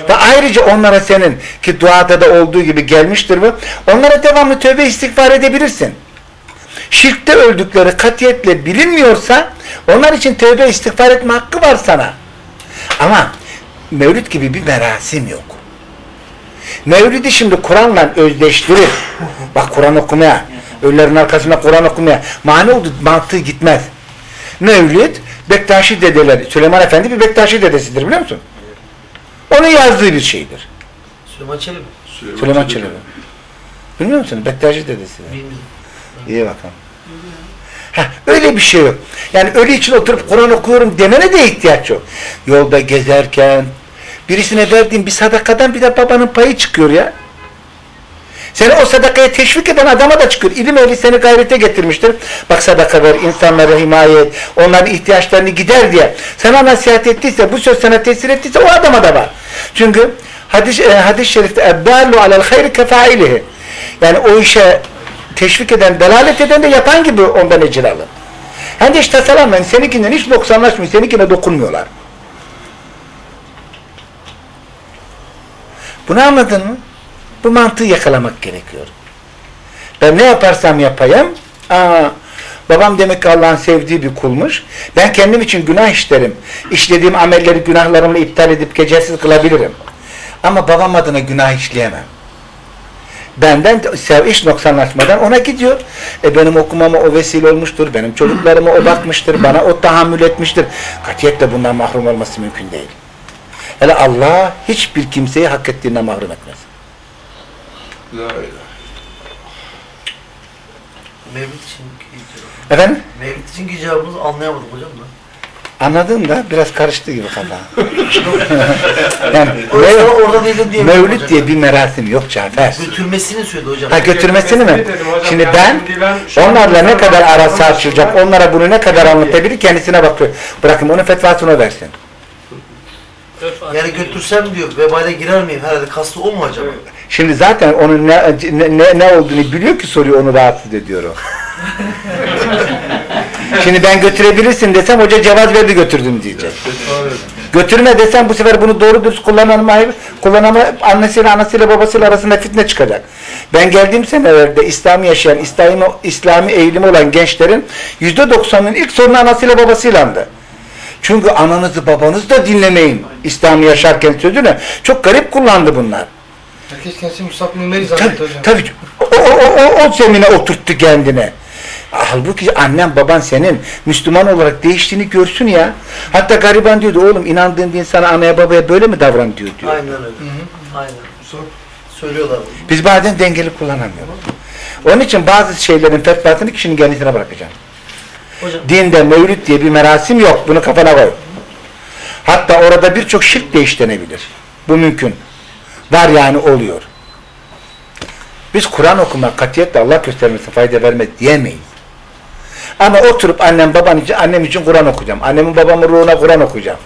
Ve ayrıca onlara senin ki duada da olduğu gibi gelmiştir bu. Onlara devamlı tövbe istiğfar edebilirsin. Şirkte öldükleri katiyetle bilinmiyorsa onlar için tövbe istiğfar etme hakkı var sana. Ama mevlüt gibi bir merasim yok. Mevlidi şimdi Kur'an'la özdeştirir. Bak Kur'an okumaya, ölülerin arkasında Kur'an okumaya. Mani oldu, mantığı gitmez. Mevlid, Bektaşi dedeler, Süleyman Efendi bir Bektaşi dedesidir biliyor musun? Onun yazdığı bir şeydir. Süleyman Çelebi. Süleyman Çelebi. Bilmiyor musun? Bektaşi dedesi. Bilmiyorum. İyi bakalım. Heh, öyle bir şey yok. Yani ölü için oturup Kur'an okuyorum demene de ihtiyaç yok. Yolda gezerken birisine verdiğin bir sadakadan bir de babanın payı çıkıyor ya. Seni o sadakaya teşvik eden adama da çıkıyor. İlim ehli seni gayrete getirmiştir. Bak sadaka ver, insanlara himaye et, onların ihtiyaçlarını gider diye. Sana nasihat ettiyse, bu söz sana tesir ettiyse o adama da var. Çünkü hadis, e, hadis-i şerifte اَبَّالُ عَلَى الْخَيْرِ كَفَائِلِهِ Yani o işe teşvik eden, delalet eden de yapan gibi ondan ecir alın. Hem de hiç tasalanmayın. Seninkinden hiç noksanlaşmıyor. Seninkine dokunmuyorlar. Bunu anladın mı? Bu mantığı yakalamak gerekiyor. Ben ne yaparsam yapayım, aa, babam demek ki Allah'ın sevdiği bir kulmuş. Ben kendim için günah işlerim. İşlediğim amelleri günahlarımla iptal edip gecesiz kılabilirim. Ama babam adına günah işleyemem. Benden sev iş noksanlaşmadan ona gidiyor. E benim okumama o vesile olmuştur. Benim çocuklarıma o bakmıştır. Bana o tahammül etmiştir. Katiyetle bundan mahrum olması mümkün değil. Hele Allah hiçbir kimseyi hak ettiğinden mahrum etmez. La ilahe. Mevlid için. Efendim? Mevlid için cevabınızı anlayamadım hocam da. Anladın da biraz karıştı gibi kafa. yani Orada, mev- orada diye. mevlüt diye bir merasim yok Cafer. Götürmesini söyledi hocam. Ha götürmesini mi? Şimdi Yani ben onlarla ne kadar arası açılacak, onlara bunu ne kadar anlatabilir kendisine bakıyor. Bırakın onun fetvasını versin. Yani götürsem diyor vebale girer miyim? Herhalde kastı o mu acaba? Şimdi zaten onun ne, ne, ne- ne olduğunu biliyor ki soruyor onu rahatsız ediyor o. Şimdi ben götürebilirsin desem hoca cevaz verdi götürdüm diyecek. Götürme desem bu sefer bunu doğru dürüst kullanama, kullanama annesiyle anasıyla babasıyla arasında fitne çıkacak. Ben geldiğim senelerde İslami yaşayan, İslami, İslami eğilimi olan gençlerin yüzde doksanının ilk sorunu anasıyla babasıylandı. Çünkü ananızı babanızı da dinlemeyin İslami yaşarken sözünü. Çok garip kullandı bunlar. Herkes kendisi Musab Tabii, zannetti hocam. tabii. O, o, o, o, o zemine oturttu kendine. Halbuki annen baban senin Müslüman olarak değiştiğini görsün ya. Hatta gariban diyordu oğlum inandığın din sana anaya babaya böyle mi davran diyor diyor. Aynen öyle. Aynen. Söylüyorlar. bunu. Biz bazen dengeli kullanamıyoruz. Onun için bazı şeylerin fetvasını kişinin kendisine bırakacağım. Hocam Dinde mevlüt diye bir merasim yok. Bunu kafana koy. Hatta orada birçok şirk de işlenebilir. Bu mümkün. Var yani oluyor. Biz Kur'an okumak katiyetle Allah göstermesi fayda vermez diyemeyiz. Ama oturup annem baban için annem için Kur'an okuyacağım. Annemin babamın ruhuna Kur'an okuyacağım.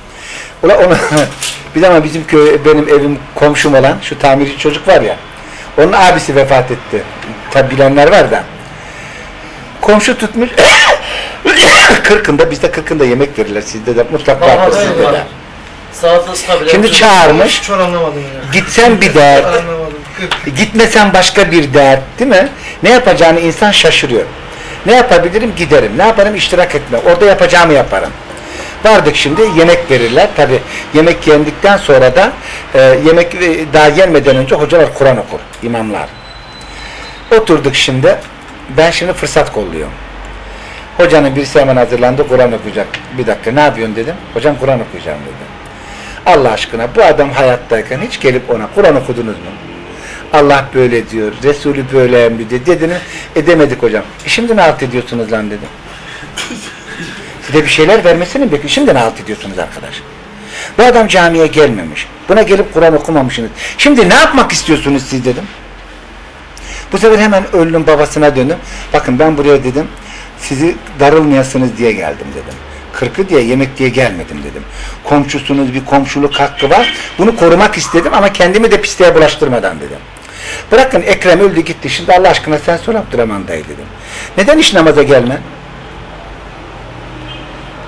Ula onu bir zaman bizim köy benim evim komşum olan şu tamirci çocuk var ya. Onun abisi vefat etti. Tabi bilenler var da. Komşu tutmuş kırkında bizde kırkında yemek verirler sizde de mutlaka Var, vardır var, sizde de. Şimdi çağırmış Hiç anlamadım ya. gitsen bir dert gitmesen başka bir dert değil mi? Ne yapacağını insan şaşırıyor. Ne yapabilirim? Giderim. Ne yaparım? İştirak etme. Orada yapacağımı yaparım. Vardık şimdi yemek verirler. Tabi yemek yendikten sonra da e, yemek e, daha yenmeden önce hocalar Kur'an okur. imamlar. Oturduk şimdi. Ben şimdi fırsat kolluyorum. Hocanın birisi hemen hazırlandı Kur'an okuyacak. Bir dakika ne yapıyorsun dedim. Hocam Kur'an okuyacağım dedi. Allah aşkına bu adam hayattayken hiç gelip ona Kur'an okudunuz mu? Allah böyle diyor, Resulü böyle emrediyor dediğini edemedik hocam. E şimdi ne halt ediyorsunuz lan dedim. De bir şeyler vermesini bekliyor? Şimdi ne halt ediyorsunuz arkadaş? Bu adam camiye gelmemiş. Buna gelip Kur'an okumamışsınız. Şimdi ne yapmak istiyorsunuz siz dedim. Bu sefer hemen ölünün babasına döndüm. Bakın ben buraya dedim. Sizi darılmayasınız diye geldim dedim. Kırkı diye yemek diye gelmedim dedim. Komşusunuz bir komşuluk hakkı var. Bunu korumak istedim ama kendimi de pisliğe bulaştırmadan dedim. Bırakın Ekrem öldü gitti. Şimdi Allah aşkına sen sor Abdurrahman dayı dedim. Neden iş namaza gelme?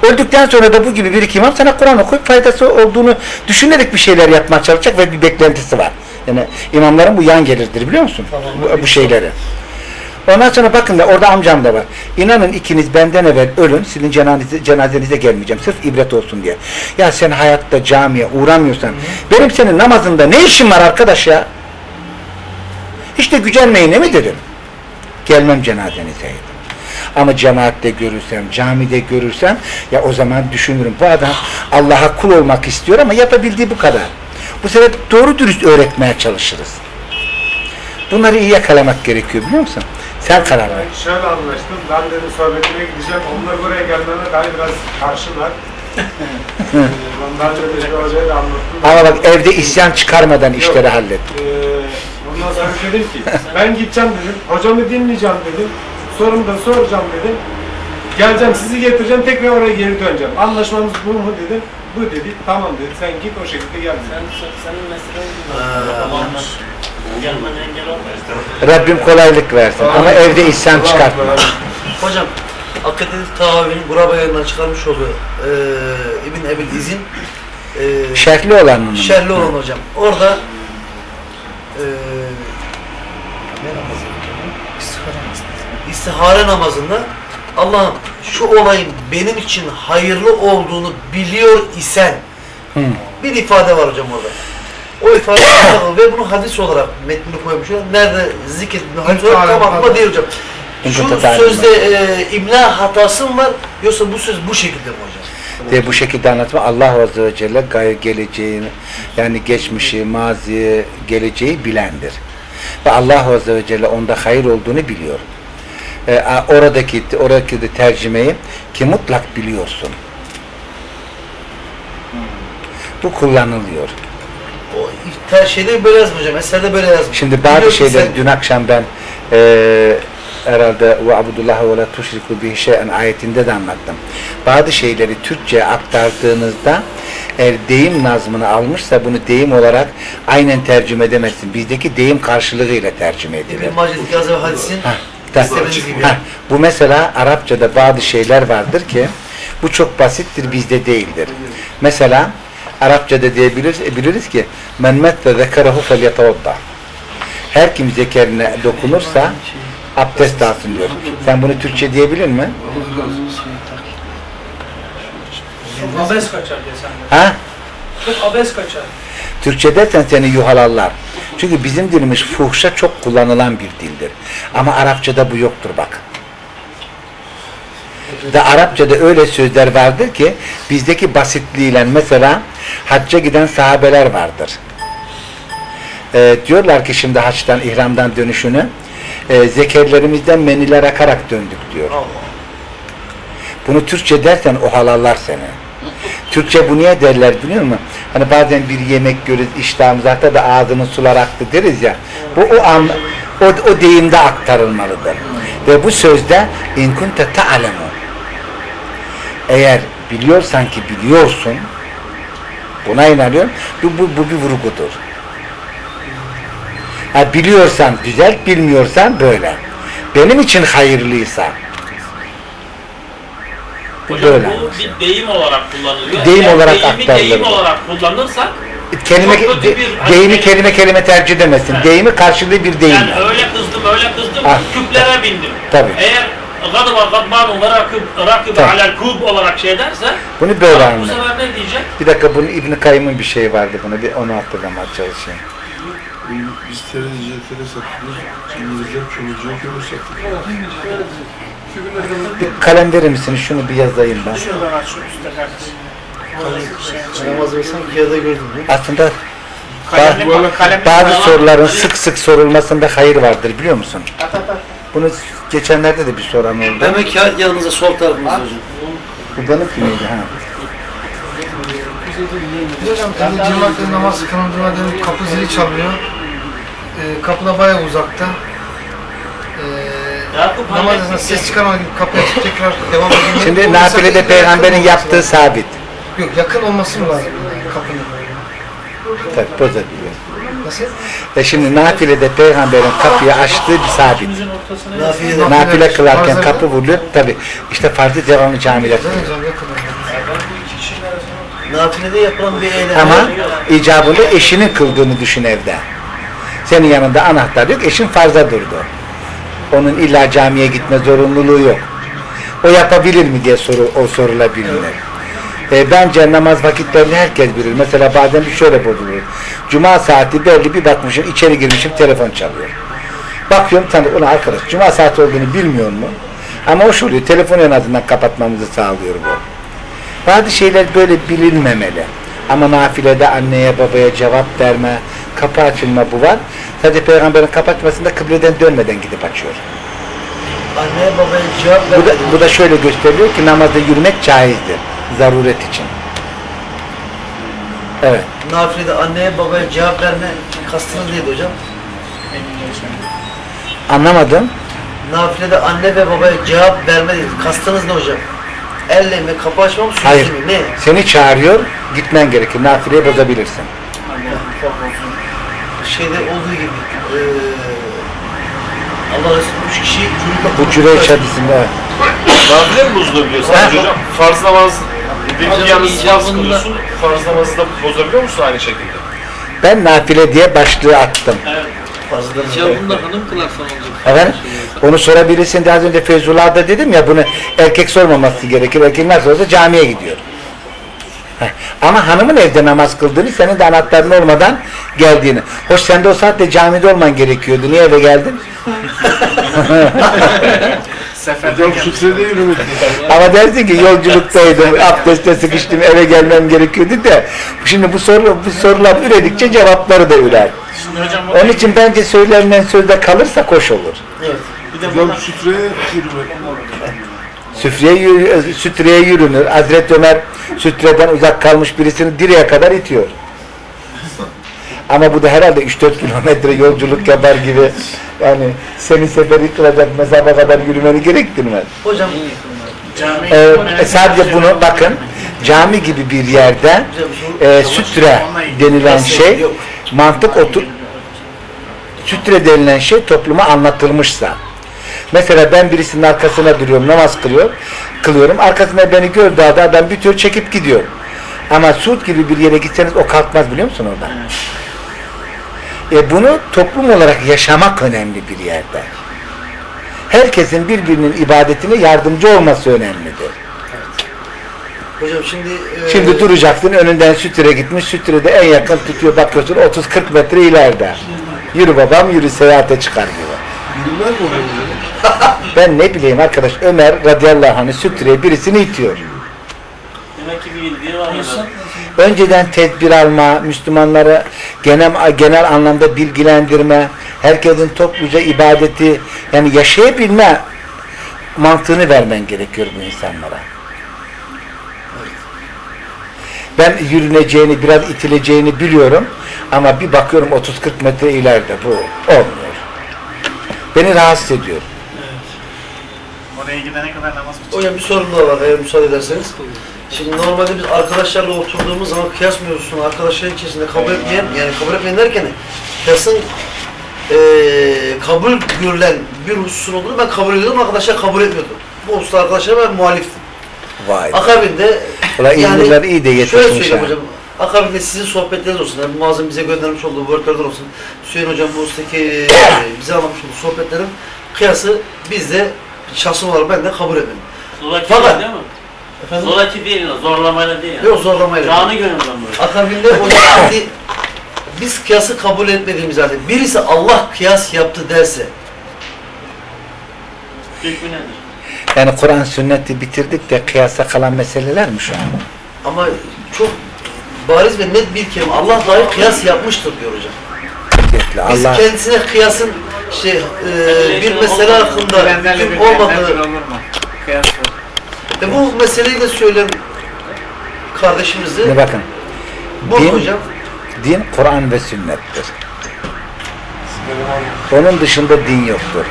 Öldükten sonra da bu gibi bir iki imam sana Kur'an okuyup faydası olduğunu düşünerek bir şeyler yapmaya çalışacak ve bir beklentisi var. Yani imamların bu yan gelirdir biliyor musun? Bu, bu şeyleri. Ondan sonra bakın da orada amcam da var. İnanın ikiniz benden evvel ölün, sizin cenazenize, cenazenize gelmeyeceğim. Sırf ibret olsun diye. Ya sen hayatta camiye uğramıyorsan, benim senin namazında ne işin var arkadaş ya? Hiç de gücenmeyin ne mi dedim. Gelmem cenazenize. Ama cemaatte görürsem, camide görürsem ya o zaman düşünürüm. Bu adam Allah'a kul olmak istiyor ama yapabildiği bu kadar. Bu sefer doğru dürüst öğretmeye çalışırız. Bunları iyi yakalamak gerekiyor biliyor musun? Sen karar ver. Ben şöyle anlaştım. Ben dedim sohbetine gideceğim. Onlar buraya gelmeme dair biraz karşılar. Ee, Ondan önce bir hocaya da anlattım. Ama bak evde isyan çıkarmadan işleri hallet. Ee, sonra dedim ki ben gideceğim dedim. Hocamı dinleyeceğim dedim. Sorumu da soracağım dedim. Geleceğim sizi getireceğim tekrar oraya geri döneceğim. Anlaşmamız bu mu dedim. Bu dedi. Tamam dedi. Sen git o şekilde gel dedi. Senin meselen Gelmen engel olmuyor. Rabbim kolaylık versin. Ama evde isyan çıkartma. Hocam Akademik Tahavi'nin Guraba yayınından çıkarmış olduğu e, İbn Ebil İzin e, Şerhli olanın mı? şerli olan hocam. Orada e, ne namazı? İstihare namazında Allah'ım şu olayın benim için hayırlı olduğunu biliyor isen Hı. bir ifade var hocam orada. O ifade ve bunu hadis olarak metnini koymuş. Nerede zikredildiğini hadis olarak tam aklıma değil hocam. Şu sözde e, imla hatası mı var yoksa bu söz bu şekilde mi hocam? diye bu şekilde anlatma Allah Azze ve Celle gay geleceğini yani geçmişi, maziyi, geleceği bilendir. Ve Allah Azze ve Celle onda hayır olduğunu biliyor. A- oradaki oradaki de tercümeyi ki mutlak biliyorsun. Bu kullanılıyor. O her şeyde böyle yazmış hocam. Eserde böyle yazmış. Şimdi bazı Biliyor sen- dün akşam ben eee herhalde ve abdullah ve la tuşriku bihi şey'en ayetinde de anlattım. Bazı şeyleri Türkçe'ye aktardığınızda eğer deyim nazmını almışsa bunu deyim olarak aynen tercüme edemezsin. Bizdeki deyim karşılığıyla tercüme edilir. İbn Macid Gazi ve hadisin Gibi. ha, bu mesela Arapçada bazı şeyler vardır ki bu çok basittir bizde değildir. Mesela Arapçada diyebiliriz e, biliriz ki men mette zekerehu felyetevadda. Her kim zekerine dokunursa abdest alsın diyor. Sen bunu Türkçe diyebilir mi? Abes kaçar diye sen de. Ha? Çok abes kaçar. Türkçe dersen seni yuhalarlar. Çünkü bizim dilimiz fuhşa çok kullanılan bir dildir. Ama Arapçada bu yoktur bak. Da Arapçada öyle sözler vardır ki bizdeki basitliğiyle mesela hacca giden sahabeler vardır. Ee, diyorlar ki şimdi haçtan, ihramdan dönüşünü e, zekerlerimizden meniler akarak döndük diyor. Bunu Türkçe dersen o halallar seni. Türkçe bu niye derler biliyor musun? Hani bazen bir yemek görürüz iştahımız hatta da ağzının sular aktı deriz ya. Bu o an o, o deyimde aktarılmalıdır. Ve bu sözde in kunte ta'lemu. Eğer biliyorsan ki biliyorsun buna inanıyorum. Bu, bu, bu bir vurgudur. Ha, biliyorsan güzel, bilmiyorsan böyle. Benim için hayırlıysa Hocam Böyle. bu bir deyim olarak kullanılıyor. Deyim Eğer olarak deyimi aktarılır deyim bu. olarak kullanırsak kelime de- bir- deyimi kelime kelime tercih edemezsin. Deyimi karşılığı bir deyim. yani öyle kızdım öyle kızdım Ah, küplere bindim. tabii. Eğer gadıba gadbanu ve rakib rakib alel kub olarak şey derse Bunu böyle bu anla. sefer ne diyecek? Bir dakika bunun İbn Kayyım'ın bir şeyi vardı buna. Bir onu hatırlamaya çalışayım. Biz tercihleri satıyoruz. İngilizce çocuğa göre satıyoruz. Bir kalem verir misiniz? Şunu bir yazayım ben. Şuradan aç şu üstte kardeşim. Aslında Kalemli kalemli bazı soruların sık sık sorulmasında hayır vardır biliyor musun? Bunu geçenlerde de bir soran oldu. Hemen kağıt yanınıza sol tarafınızda hocam. Bu benimki miydi? Ha. Hocam kendi cemaatle namaz kılındığına dönüp kapı zili çalıyor. Ee, kapı da bayağı uzakta. Ee, Yakup namaz Hanbali- esnasında ses çıkarmadan açıp tekrar devam ediyor. Şimdi nafilede peygamberin yaptığı sabit. Yok yakın olması mı lazım kapının? Tabii bozabiliyor. Nasıl? E şimdi nafilede peygamberin kapıyı açtığı bir sabit. Nafile Nafile kılarken kapı vuruluyor. Tabi işte farz-ı devamlı camide kılıyor. Nafilede yapılan bir eylem. Ama icabında eşinin kıldığını düşün evde. Senin yanında anahtar yok, eşin farza durdu. Onun illa camiye gitme zorunluluğu yok. O yapabilir mi diye soru, o sorulabilir. E, bence namaz vakitlerini herkes bilir. Mesela bazen bir şöyle bozulur. Cuma saati belli bir bakmışım, içeri girmişim, telefon çalıyor. Bakıyorum tanı, ulan arkadaş, cuma saati olduğunu bilmiyor mu? Ama hoş oluyor, telefonu en azından kapatmamızı sağlıyor bu. Bazı şeyler böyle bilinmemeli. Ama nafilede anneye babaya cevap verme, kapı açılma bu var. Sadece peygamberin kapatmasında kıbleden dönmeden gidip açıyor. Anneye babaya cevap Bu da, bu da şöyle gösteriyor ki namazda yürümek caizdir. Zaruret için. Evet. Nafilede anneye babaya cevap verme kastınız neydi hocam? Anlamadım. Nafilede anne ve babaya cevap verme değil. Kastınız ne hocam? Elle mi, kapı açma mı, Hayır. mü? Ne? Seni çağırıyor, gitmen gerekir. Nafileyi bozabilirsin. Şeyde olduğu gibi eee Allah Resulü üç kişi çocukla Bu cüreç hadisinde. evet. Nafile mi bozulabiliyor sadece hocam? Farz namaz bir yalnız farz kılıyorsun. Farz namazı da bozabiliyor musun aynı şekilde? Ben nafile diye başlığı attım. fazladan Cevabında hanım kılarsan olacak. Efendim? Onu sorabilirsin de az önce Feyzullah'da dedim ya bunu erkek sormaması gerekir. Erkek nasıl olsa camiye gidiyor. Ama hanımın evde namaz kıldığını, senin de anahtarın olmadan geldiğini. Hoş sen de o saatte camide olman gerekiyordu. Niye eve geldin? Hocam sütrede yürümek. Ama dersin ki yolculuktaydım, abdeste sıkıştım, eve gelmem gerekiyordu da şimdi bu soru bu sorular üredikçe cevapları da ürer. Şimdi hocam Onun için bence söylenen sözde kalırsa hoş olur. bir de Hocam. Süfreye, yürü- sütreye yürünür. Hazreti Ömer sütreden uzak kalmış birisini direğe kadar itiyor. Ama bu da herhalde 3-4 kilometre yolculuk yapar gibi yani seni seferi kılacak mesafe kadar yürümeni gerektirmez. Hocam Ee, e, sadece bunu bakın cami gibi bir yerde e, sütre denilen şey mantık otur sütre denilen şey topluma anlatılmışsa mesela ben birisinin arkasına duruyorum namaz kılıyor kılıyorum arkasında beni anda adam bir tür çekip gidiyor ama Suud gibi bir yere gitseniz o kalkmaz biliyor musun oradan e, bunu toplum olarak yaşamak önemli bir yerde herkesin birbirinin ibadetine yardımcı olması önemlidir hocam şimdi eee, Şimdi duracaksın önünden sütüre gitmiş sütüre de en yakın tutuyor bakıyorsun 30-40 metre ileride. Yürü babam yürü seyahate çıkar gibi. Yürümez mi? Ben ne bileyim arkadaş Ömer radıyallahu anh sütüreye birisini itiyor. demek ki bir bildiği var. Önceden tedbir alma, Müslümanları genel, genel anlamda bilgilendirme, herkesin topluca ibadeti yani yaşayabilme mantığını vermen gerekiyor bu insanlara. Ben yürüneceğini, biraz itileceğini biliyorum ama bir bakıyorum 30-40 metre ileride bu olmuyor. Beni rahatsız ediyor. Oraya gidene kadar namaz Hocam bir sorum daha var eğer müsaade ederseniz. Şimdi normalde biz arkadaşlarla oturduğumuz zaman kıyas mevzusunu arkadaşların içerisinde kabul etmeyen, yani kabul etmeyen derken kıyasın eee kabul görülen bir hususun olduğunu ben kabul ediyordum, arkadaşlar kabul etmiyordu. Bu hususta arkadaşlar ben muhaliftim. Vay. Akabinde Ulan İlmiler iyi de şöyle söyleyeyim ha. hocam. Akabinde sizin sohbetleriniz olsun. Yani Muazzam bize göndermiş olduğu wordlerden olsun. Hüseyin hocam bu ustaki eee, bize anlatmış olduğu sohbetlerin kıyası biz de şahsım olarak ben de kabul etmedim. Zoraki Fakat- değil mi? Efendim? Zoraki değil, zorlamayla değil. Yani. Yok zorlamayla. Canı gönülden böyle. Akabinde hocam şimdi biz kıyası kabul etmediğimiz halde birisi Allah kıyas yaptı derse Hükmü nedir? Yani Kur'an sünneti bitirdik de kıyasa kalan meseleler mi şu an? ama çok bariz ve net bir kelime Allah dahi kıyas yapmıştır diyor hocam. Diyetle Biz Allah kendisine kıyasın işte e, bir mesele hakkında hüküm olmadığı E bu meseleyi de söyleyen kardeşimizi Ne bakın. bu Din, hocam. din Kur'an ve sünnettir. Onun dışında din yoktur.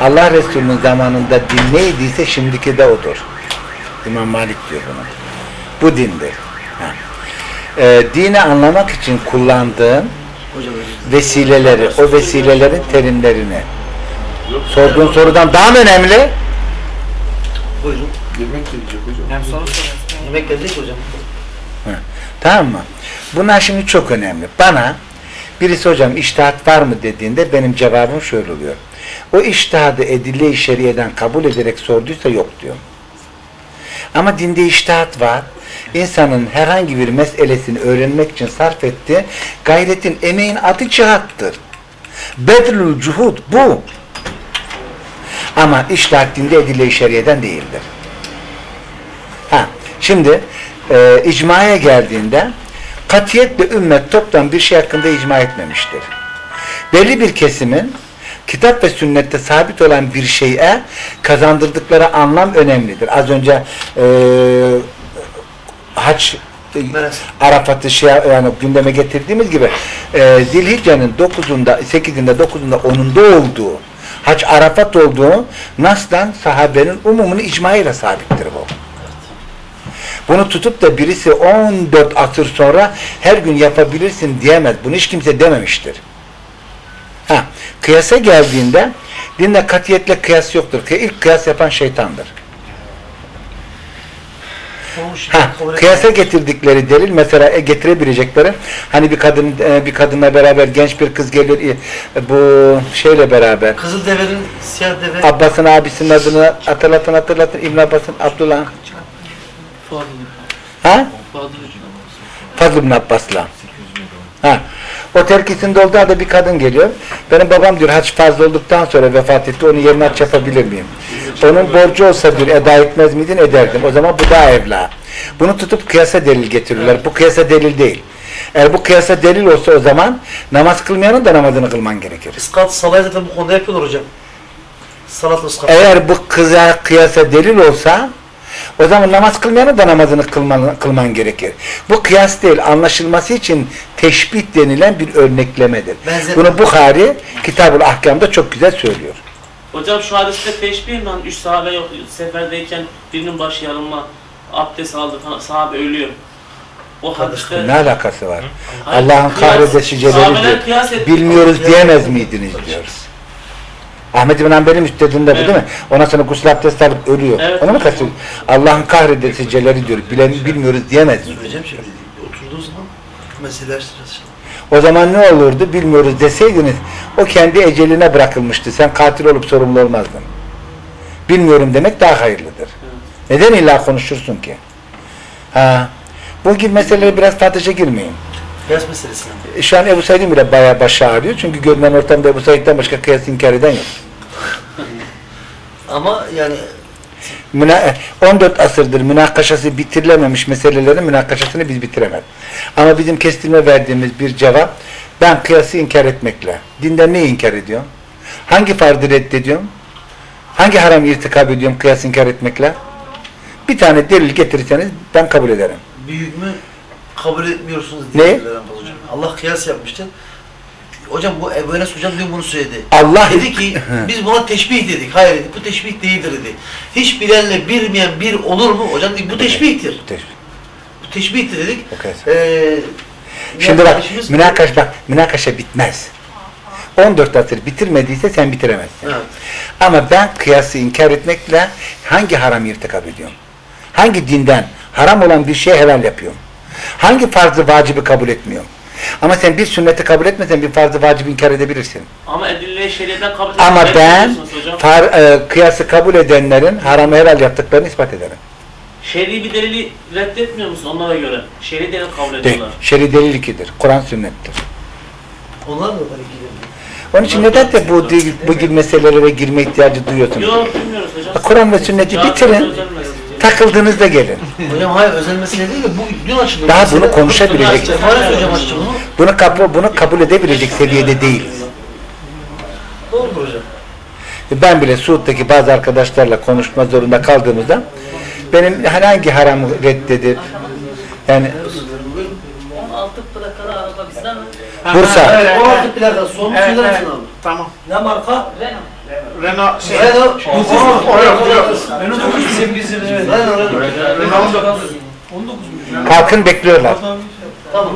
Allah Resulü'nün zamanında din neydiyse şimdiki de odur. İmam Malik diyor bunu. Bu dindir. Ha. Ee, dini anlamak için kullandığın vesileleri, o vesilelerin terimlerini sorduğun sorudan daha mı önemli? buyurun. Yemek de yiyecek hocam. Hem soru soruyorsun. Yemek gelecek hocam. Tamam mı? Bunlar şimdi çok önemli. Bana birisi hocam iştihat var mı dediğinde benim cevabım şöyle oluyor. O iştihadı edille-i şeriyeden kabul ederek sorduysa yok diyorum. Ama dinde iştihat var. İnsanın herhangi bir meselesini öğrenmek için sarf ettiği gayretin, emeğin adı cihattır. Bedlül cuhud bu. Ama iştihat dinde edille-i şeriyeden değildir. Ha, şimdi e, icmaya geldiğinde katiyetle ümmet toptan bir şey hakkında icma etmemiştir. Belli bir kesimin kitap ve sünnette sabit olan bir şeye kazandırdıkları anlam önemlidir. Az önce e, haç e, Neresi? Arafat'ı şey yani gündeme getirdiğimiz gibi e, Zilhicce'nin 9'unda 8'inde 9'unda 10'unda olduğu haç Arafat olduğu Nas'tan sahabenin umumunu icmayla sabittir bu. Bunu tutup da birisi 14 asır sonra her gün yapabilirsin diyemez. Bunu hiç kimse dememiştir. Ha, kıyasa geldiğinde dinde katiyetle kıyas yoktur. İlk kıyas yapan şeytandır. Olmuş. Ha, kıyasa getirdikleri delil mesela e, getirebilecekleri hani bir kadın e, bir kadınla beraber genç bir kız gelir e, bu şeyle beraber Kızıl devenin siyah deve Abbas'ın abisinin adını hatırlatın hatırlatın İbn Abbas'ın Abdullah ha? Fazıl bin Abbas'la. Ha. O terkisinde olduğu halde bir kadın geliyor. Benim babam diyor haç farz olduktan sonra vefat etti. Onun yerine haç yapabilir miyim? Onun borcu olsa diyor eda etmez miydin? Ederdim. O zaman bu daha evla. Bunu tutup kıyasa delil getiriyorlar. Bu kıyasa delil değil. Eğer bu kıyasa delil olsa o zaman namaz kılmayanın da namazını kılman gerekir. ıskat salayı zaten bu konuda yapıyorlar hocam. Salat ıskat. Eğer bu kıza kıyasa delil olsa o zaman namaz kılmayanın da namazını kılman, kılman gerekir. Bu kıyas değil, anlaşılması için teşbih denilen bir örneklemedir. Benzer- Bunu Bukhari Kitab-ül Ahkam'da çok güzel söylüyor. Hocam şu hadiste teşbih mi? Üç sahabe yok, seferdeyken birinin başı yarılma, abdest aldı falan, sahabe ölüyor. O hadiste... Ne alakası var? Allah'ın kıyas etti. Bilmiyoruz diyemez miydiniz diyoruz. Ahmet bin Hanbel'in müstedinde bu Evet. değil mi? Ondan sonra gusül abdest alıp ölüyor. Evet. Onu mu kastediyor? Allah'ın kahredesiceleri diyor. Bilen, bilmiyoruz diyemez? Hocam şimdi oturduğu zaman mesele açtıracağız. O zaman ne olurdu bilmiyoruz deseydiniz o kendi eceline bırakılmıştı. Sen katil olup sorumlu olmazdın. Bilmiyorum demek daha hayırlıdır. Neden illa konuşursun ki? Ha. Bu gibi meselelere biraz tartışa girmeyin. Kıyas meselesi. E, Şu an Ebu Said'in bile bayağı başı ağrıyor. Çünkü görünen ortamda Ebu Said'den başka kıyas inkar eden yok. Ama yani Müna 14 asırdır münakaşası bitirilememiş meselelerin münakaşasını biz bitiremedik. Ama bizim kestirme verdiğimiz bir cevap ben kıyası inkar etmekle. Dinden neyi inkar ediyorum? Hangi fardı reddediyorum? Hangi haram irtikab ediyorum kıyas inkar etmekle? Bir tane delil getirirseniz ben kabul ederim. bir hükmü kabul etmiyorsunuz diye hocam. Allah kıyas yapmıştı. Hocam bu Ebu Enes hocam dün bunu söyledi. Allah Dedi ki biz buna teşbih dedik. Hayır dedi. Bu teşbih değildir dedi. Hiç bilenle bilmeyen bir olur mu? Hocam dedi bu teşbihtir. Bu teşbihtir dedik. Okay. Ee, Şimdi bak münakaş bak münakaşa bitmez. 14 asır bitirmediyse sen bitiremezsin. Evet. Ama ben kıyası inkar etmekle hangi haram irtikab ediyorum? Hangi dinden haram olan bir şey helal yapıyorum? Hangi farzı vacibi kabul etmiyorum? Ama sen bir sünneti kabul etmesen bir farzı vacibi inkar edebilirsin. Ama edille şeriyeden kabul Ama ben far, e, kıyası kabul edenlerin haramı helal yaptıklarını ispat ederim. Şer'i bir delili reddetmiyor musun onlara göre? Şer'i delil kabul Değil. ediyorlar. Şer'i delil ikidir. Kur'an sünnettir. Onlar da var ilgili. Onun için neden de bu, bu gibi meselelere girme ihtiyacı duyuyorsunuz? Yok bilmiyoruz hocam. Kur'an ve sünneti bitirin. Takıldığınızda gelin. Hocam hayır özel mesele değil de bu dün açıldı. Daha bunu konuşabilecek, Sefaret hocam açtı bunu. bunu kabul, bunu kabul edebilecek seviyede değiliz. Doğrudur hocam. Ben bile Suud'daki bazı arkadaşlarla konuşma zorunda kaldığımızda benim hangi haramı reddedip yani 16 plakalı araba bizden mi? Bursa. Evet, 16 plaka son Evet, evet. Tamam. Ne marka? Renault şey. Renault. O yok yok. Renault 908 evet. Renault, Renault. Renault 9. 19 mu? kalkın bekliyorlar. Tamam.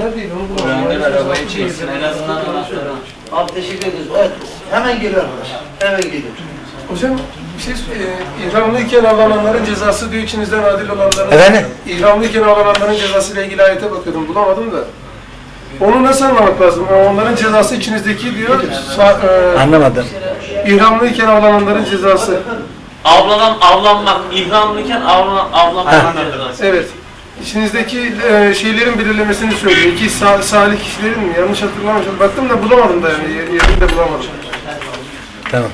arabayı çeksin en azından anahtarı. Abi teşekkür ederiz. Evet. Hemen geliyor. Hemen geliyor. Hocam bir şey e, ihramlıyken avlananların cezası diyor içinizden adil olanların. Efendim? İhramlıyken avlananların cezasıyla ilgili ayete bakıyordum bulamadım da. Onu nasıl anlamak lazım? Onların cezası içinizdeki diyor. Sa- Anlamadım. İhramlıyken avlananların cezası. Avlanan, avlanmak, ihramlıyken avlan, avlanmak cezası. Evet. İçinizdeki e, şeylerin belirlemesini söylüyor. İki sa- salih kişilerin mi? Yanlış hatırlamışım. Baktım da bulamadım da yani. yer- Yerinde bulamadım. Tamam.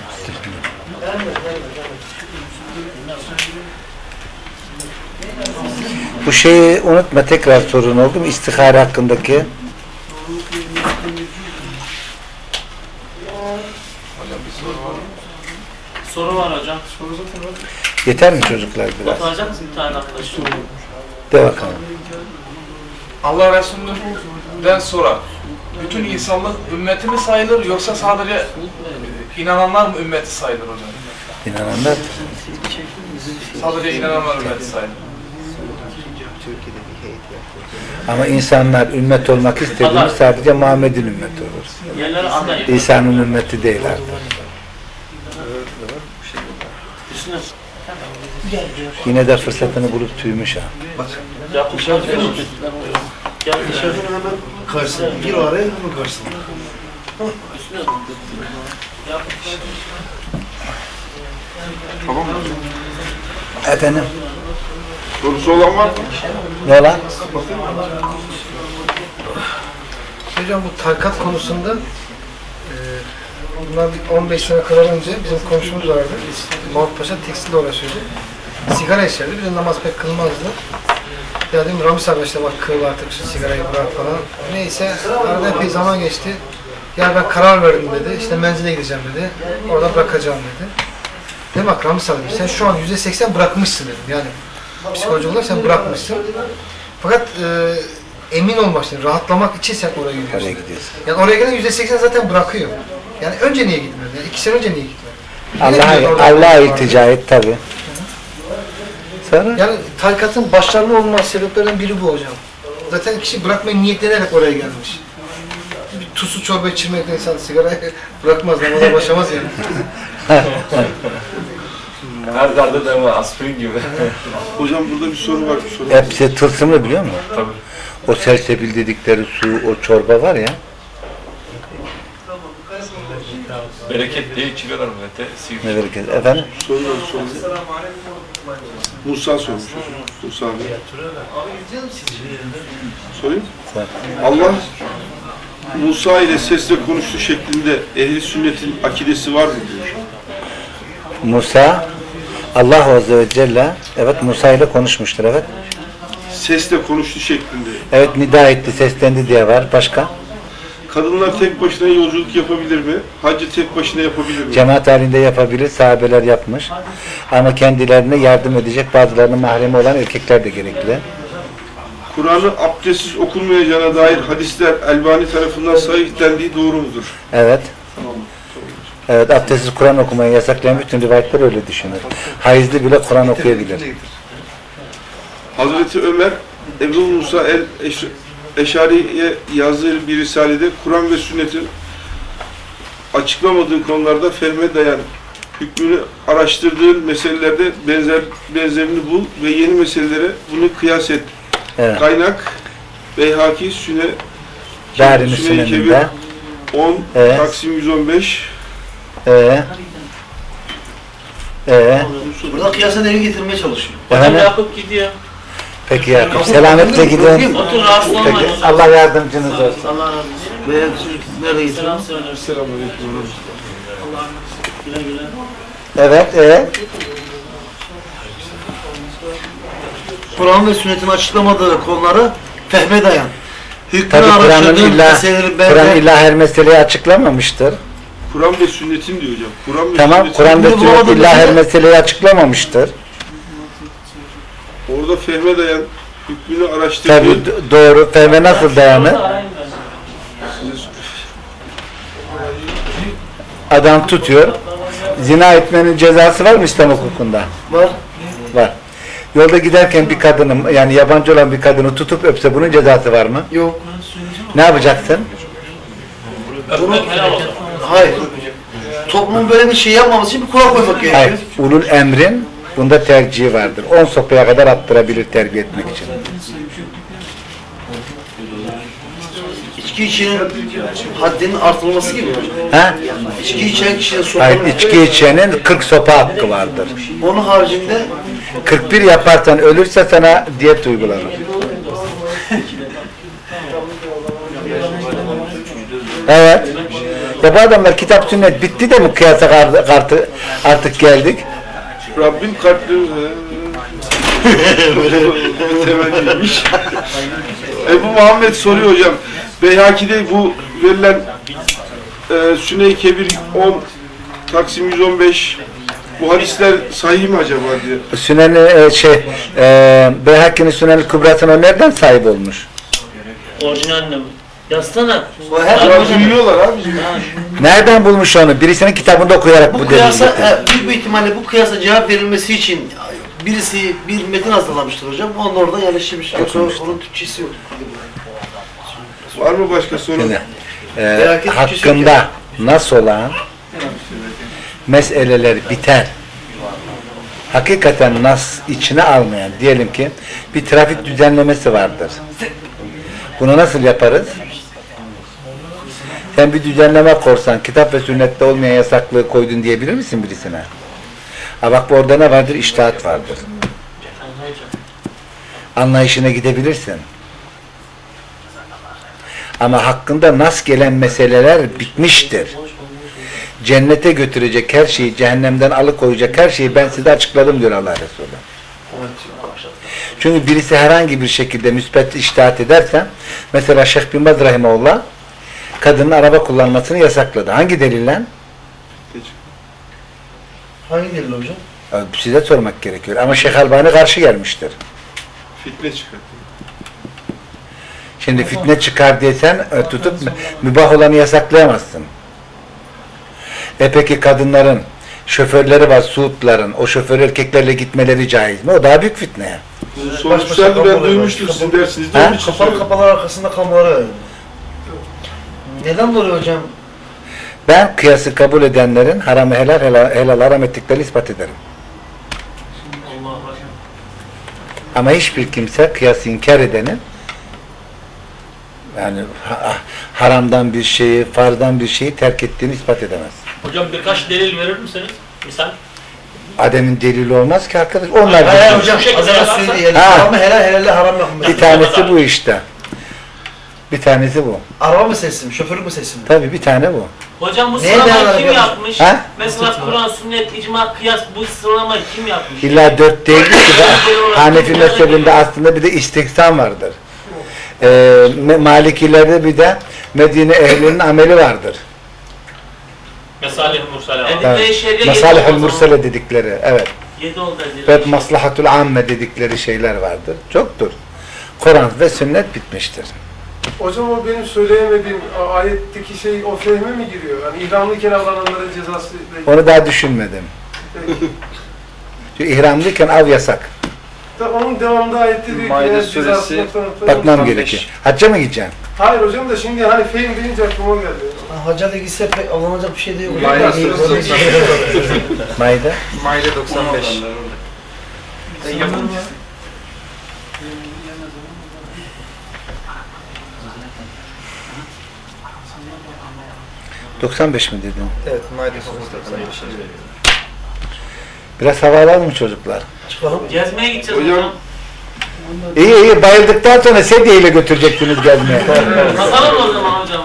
Bu şeyi unutma tekrar sorun oldu mu? İstihare hakkındaki. Soru var hocam. Yeter mi çocuklar biraz? Oturacak mısın bir tane arkadaşım? De bakalım. Allah Resulü'nden sonra bütün insanlık ümmeti mi sayılır yoksa sadece inananlar mı ümmeti sayılır hocam? İnananlar. Sadece inananlar ümmeti sayılır. Ama insanlar ümmet olmak istediğinde sadece Muhammed'in ümmeti olur. İsa'nın ümmeti değil artık. Yine de fırsatını bulup tüymüş ha. hemen karşısına. Gir o araya hemen karşısına. Yapmış. Efendim? Sorusu olan var mı? Ne lan? Hocam bu tarikat konusunda e, bundan bir 15 sene kadar önce bizim komşumuz vardı. Mahmut Paşa tekstilde uğraşıyordu. Sigara içerdi. Bir de namaz pek kılmazdı. Ya dedim Ramiz abi işte bak kıl artık şu sigarayı bırak falan. Neyse arada epey zaman geçti. Ya ben karar verdim dedi. İşte menzile gideceğim dedi. Orada bırakacağım dedi. Dedim bak Ramiz abi sen şu an %80 bırakmışsın dedim. Yani psikolojik sen bırakmışsın. Fakat e, emin olmak için, rahatlamak için sen oraya gidiyorsun. Oraya gidiyorsun. Yani oraya gelen yüzde seksen zaten bırakıyor. Yani önce niye gitmedi? Yani iki sene önce niye gitmedi? Yine Allah'a gidiyor, orada Allah'a bırakıyor. iltica et tabi. Sonra Yani tarikatın başarılı olma sebeplerinden biri bu hocam. Zaten kişi bırakmayı niyetlenerek oraya gelmiş. Bir tuzlu çorba içirmekle insan sigarayı bırakmaz, namaza başlamaz yani. Her derde deme aspirin gibi. Hocam burada bir soru var. Bir soru. hepsi tılsımlı biliyor musun? Tabii. O selsebil dedikleri su, o çorba var ya. Bereket diye içiyorlar millete. Ne bereket. Efendim? Soru var. Soru. Musa sormuş. Musa abi. Sorayım. Sor. Allah Musa ile sesle konuştu şeklinde ehli sünnetin akidesi var mı diyor. Musa Allah Azze ve Celle evet Musa ile konuşmuştur evet. Sesle konuştu şeklinde. Evet nida etti, seslendi diye var. Başka? Kadınlar tek başına yolculuk yapabilir mi? Hacı tek başına yapabilir mi? Cemaat halinde yapabilir, sahabeler yapmış. Ama kendilerine yardım edecek bazılarının mahremi olan erkekler de gerekli. Kur'an'ı abdestsiz okunmayacağına dair hadisler Elbani tarafından sahih dendiği doğru mudur? Evet. Evet, abdestsiz Kur'an okumayı yasaklayan bütün rivayetler öyle düşünür. Hayızlı bile Kur'an okuyabilir. Hazreti Ömer, Ebu Musa el Eş- Eşari'ye yazdığı bir risalede Kur'an ve sünnetin açıklamadığı konularda fehme dayan hükmünü araştırdığın meselelerde benzer benzerini bul ve yeni meselelere bunu kıyas et. Evet. Kaynak Beyhaki Süne Sünen'inde. 10 Evet. Taksim 115 Ee, ee, Burada kıyasa delil getirmeye çalışıyor. Efendim? Yakup gidiyor. Peki Yakup. Selametle gidin. Otur rahatsız olma. Peki. Allah yardımcınız olsun. Allah razı olsun. Ve nerede getiriyor? Selam söylüyoruz. Güle güle. Evet, ee, Kur'an ve sünnetin açıklamadığı konuları fehme dayan. Hükmünü araştırdığın illa, meseleleri Kur'an illa her meseleyi açıklamamıştır. Kur'an ve sünnetin diyor hocam. Kur'an ve Tamam, sünnetin Kur'an ve Bunu sünnet illa her meseleyi açıklamamıştır. orada fehme dayan hükmünü Tabii araştırdığın d- doğru. Fehme nasıl dayanır? Adam tutuyor. Zina etmenin cezası var mı İslam hukukunda? Var. Var. Yolda giderken bir kadını yani yabancı olan bir kadını tutup öpse bunun cezası var mı? Yok. Ne yapacaksın? Hayır. Toplumun böyle bir şey yapmaması için bir kural koymak gerekiyor. Hayır. Ulul emrin bunda tercihi vardır. 10 sopaya kadar attırabilir terbiye etmek için. İçki içenin haddinin artırılması gibi mi? Ha? İçki içen kişinin Hayır, sopanın... içki içenin 40 sopa hakkı vardır. Onun haricinde 41 yaparsan ölürse sana diyet uygulanır. Evet. Ya bu adamlar kitap sünnet bitti de mi kıyasa kartı, kartı artık geldik? Rabbim kalpli temenniymiş. Ebu Muhammed soruyor hocam. Beyhaki'de bu verilen e, Süney Kebir 10 Taksim 115 bu hadisler sahih mi acaba diye. Süneni e, şey e, Beyhaki'nin Süneni Kübrası'na o nereden sahip olmuş? Orijinal mi? Yazsana. bu her Ya duyuyorlar abi. Nereden bulmuş onu? Birisinin kitabında okuyarak bu, bu kıyasa, e, büyük bir ihtimalle bu kıyasa cevap verilmesi için birisi bir metin hazırlamıştır hocam. Onun orada yerleştirmiş. Yoksa onun Türkçesi yok. Var mı başka soru? Şimdi, e, hakkında nasıl olan meseleler biter. Hakikaten nas içine almayan, diyelim ki bir trafik düzenlemesi vardır. Bunu nasıl yaparız? Sen bir düzenleme korsan, kitap ve sünnette olmayan yasaklığı koydun diyebilir misin birisine? Ha bak orada ne vardır? İştihat vardır. Anlayışına gidebilirsin. Ama hakkında nas gelen meseleler bitmiştir. Cennete götürecek her şeyi, cehennemden alıkoyacak her şeyi ben size açıkladım diyor Allah Resulü. Çünkü birisi herhangi bir şekilde müspet iştihat ederse, mesela Şeyh bin Baz Rahimahullah kadının araba kullanmasını yasakladı. Hangi delille? Hangi delil hocam? Size sormak gerekiyor. Ama Şeyh Albani karşı gelmiştir. Fitne çıkar. Şimdi fitne çıkar diyesen e, tutup mü- mübah olanı yasaklayamazsın. E peki kadınların şoförleri var Suudların o şoför erkeklerle gitmeleri caiz mi? O daha büyük fitne. Sormuşlardı ben duymuştum sizin dersinizde. Kapalı kapılar arkasında kamuları verin. Neden dolayı hocam? Ben kıyası kabul edenlerin haramı helal, helal, helal haram ettiklerini ispat ederim. Ama hiçbir kimse kıyası inkar edenin yani ha- haramdan bir şeyi, farzdan bir şeyi terk ettiğini ispat edemez. Hocam birkaç delil verir misiniz? Misal. Ademin delili olmaz ki arkadaş. Onlar Hayır hocam, Ha. haramı helal helalle haram yapmış. Bir tanesi bu işte. Bir tanesi bu. Araba mı sesim, şoförlük mü sesim? Tabii bir tane bu. Hocam bu Neye sıralamayı dayanarak kim yapmış? yapmış? Ha? Mesela Kur'an, sünnet, icma, kıyas bu sıralamayı kim yapmış? İlla dört değil ki de Hanefi mezhebinde aslında bir de istihsan vardır. Ee, Malikilerde bir de Medine ehlinin ameli vardır. Mesalih Mursale Evet. mursale dedikleri. Evet. Yedi oldu Ve maslahatul amme dedikleri şeyler vardır. Çoktur. Kur'an ve sünnet bitmiştir. Hocam o benim söyleyemediğim ayetteki şey o fehme mi giriyor? Yani ihramlıyken avlananların cezası Onu daha düşünmedim. Çünkü ihramlıyken av yasak. Da onun devamında ayette diyor ki Maide suresi Bakmam 95. gerekiyor. Hacca mı gideceksin? Hayır hocam da şimdi hani fehim deyince aklıma geldi. Ha, Hacca da gitse pek avlanacak bir şey değil. Maide suresi Mayda. Maide 95. 95 mi dedin? Evet, Maide suresi 95. Biraz hava alalım mı çocuklar? Çıkalım. Gezmeye gideceğiz Hocam, hocam. İyi iyi bayıldıktan sonra sedye ile götüreceksiniz gezmeye. Kazanalım o zaman hocam.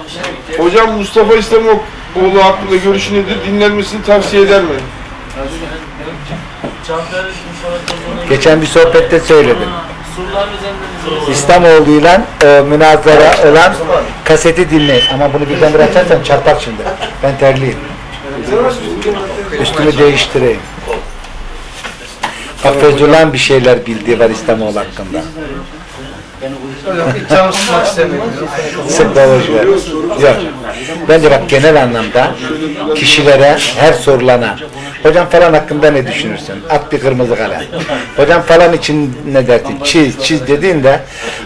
hocam Mustafa İslamoğlu hakkında görüşü nedir? Dinlenmesini tavsiye eder mi? Geçen bir sohbette söyledim. İslamoğlu ile e, münazara olan kaseti dinleyin. Ama bunu birdenbire açarsan çarpar şimdi. Ben terliyim. Üstümü değiştireyim. Bak Feyzullah bir şeyler bildiği var İslamoğlu hakkında. Hocam hiç istemiyorum. Boş ver. Yok. Bence bak genel anlamda kişilere her sorulana hocam falan hakkında ne düşünürsün? At bir kırmızı kalem. Hocam falan için ne dersin? Çiz, çiz dediğinde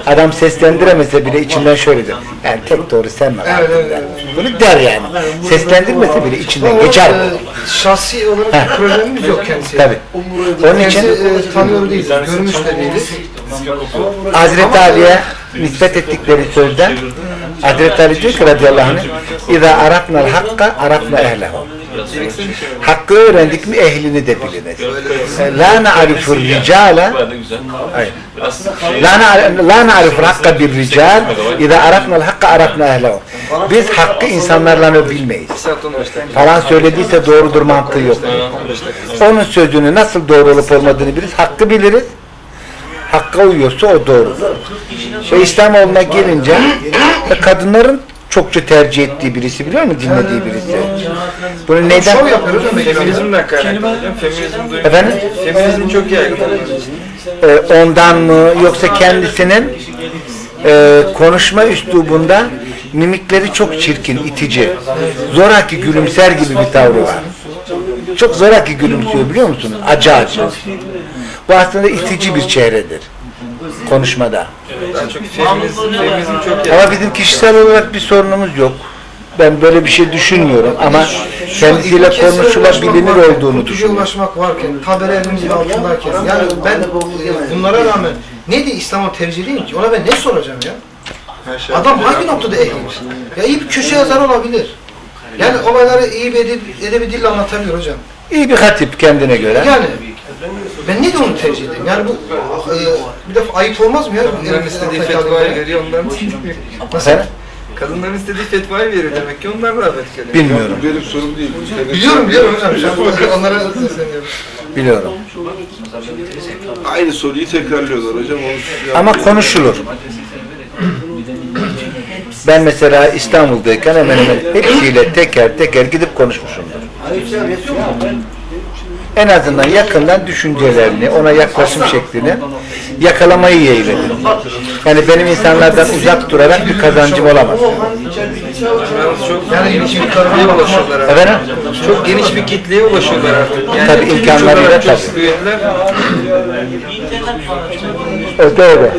adam seslendiremese bile içinden şöyle der. Yani tek doğru sen var. Evet, evet, evet. Bunu der yani. Seslendirmese bile içinden geçer bu. E, şahsi olarak bir problemimiz yok kendisiyle. Tabii. Onun Kendisi için e, tanıyor değiliz, görmüş de değiliz. Hazreti Ali'ye nispet ettikleri sözde Hazreti Ali diyor ki radıyallahu anh İza arafnal hakka arafna ehlehu Hakkı öğrendik mi ehlini de biliriz. La na'rifur na- La na'rifur hakka bir rical İza arafnal hakka arafna ehlehu Biz hakkı insanlarla bilmeyiz. Falan söylediyse doğrudur mantığı yok. Onun sözünü nasıl doğru olup olmadığını biliriz. Hakkı biliriz. Hakka uyuyorsa o doğrudur. Ve İslamoğlu'na gelince e, kadınların çokça tercih ettiği birisi biliyor musun? Dinlediği birisi. Bunu neyden? Şov yapıyoruz ama Feminizmden kaynaklı. Feminizm. Efendim? Feminizm çok yaygın. E, ondan mı yoksa kendisinin e, konuşma üslubunda mimikleri çok çirkin, itici. Zoraki gülümser gibi bir tavrı var. Çok zoraki gülümsüyor biliyor musun? Acı acı. Bu aslında itici bir çehredir. Konuşmada. Daha çok feminizm, feminizm çok yaygın. Ama bizim kişisel olarak bir sorunumuz yok. Ben böyle bir şey düşünmüyorum ama kendisiyle konuşulabilir olduğunu düşünüyorum. ulaşmak varken, tabela elimizin altındayken, yani ben bunlara rağmen ne diye İslam'ı tercih edeyim ki? Ona ben ne soracağım ya? Adam hangi noktada ehlimiş? Ya iyi bir köşe yazar olabilir. Yani olayları iyi bir edeb edebi dille anlatabilir hocam. İyi bir hatip kendine göre. Yani ben ne de onu tercih edeyim? Yani bu e, bir defa ayıp olmaz mı ya? Kadınların istediği fetvayı veriyor, ondan dinlemiyor. Efendim? Kadınların istediği fetvayı veriyor demek ki onlar rağbet görüyor. Bilmiyorum. Benim sorum değil. Biliyorum biliyorum hocam. An onlara sesleniyorum. Biliyorum. Aynı soruyu tekrarlıyorlar hocam. Onu Ama konuşulur. Ben mesela İstanbul'dayken hemen hemen hepsiyle teker teker gidip konuşmuşumdur. En azından yakından düşüncelerini, ona yaklaşım şeklini yakalamayı yeğledim. Yani benim insanlardan uzak durarak bir kazancım olamaz. Yani geniş bir kitleye ulaşıyorlar artık. Efendim? Çok geniş bir kitleye ulaşıyorlar artık. Yani Tabii imkanlarıyla tabii. Öyle öyle.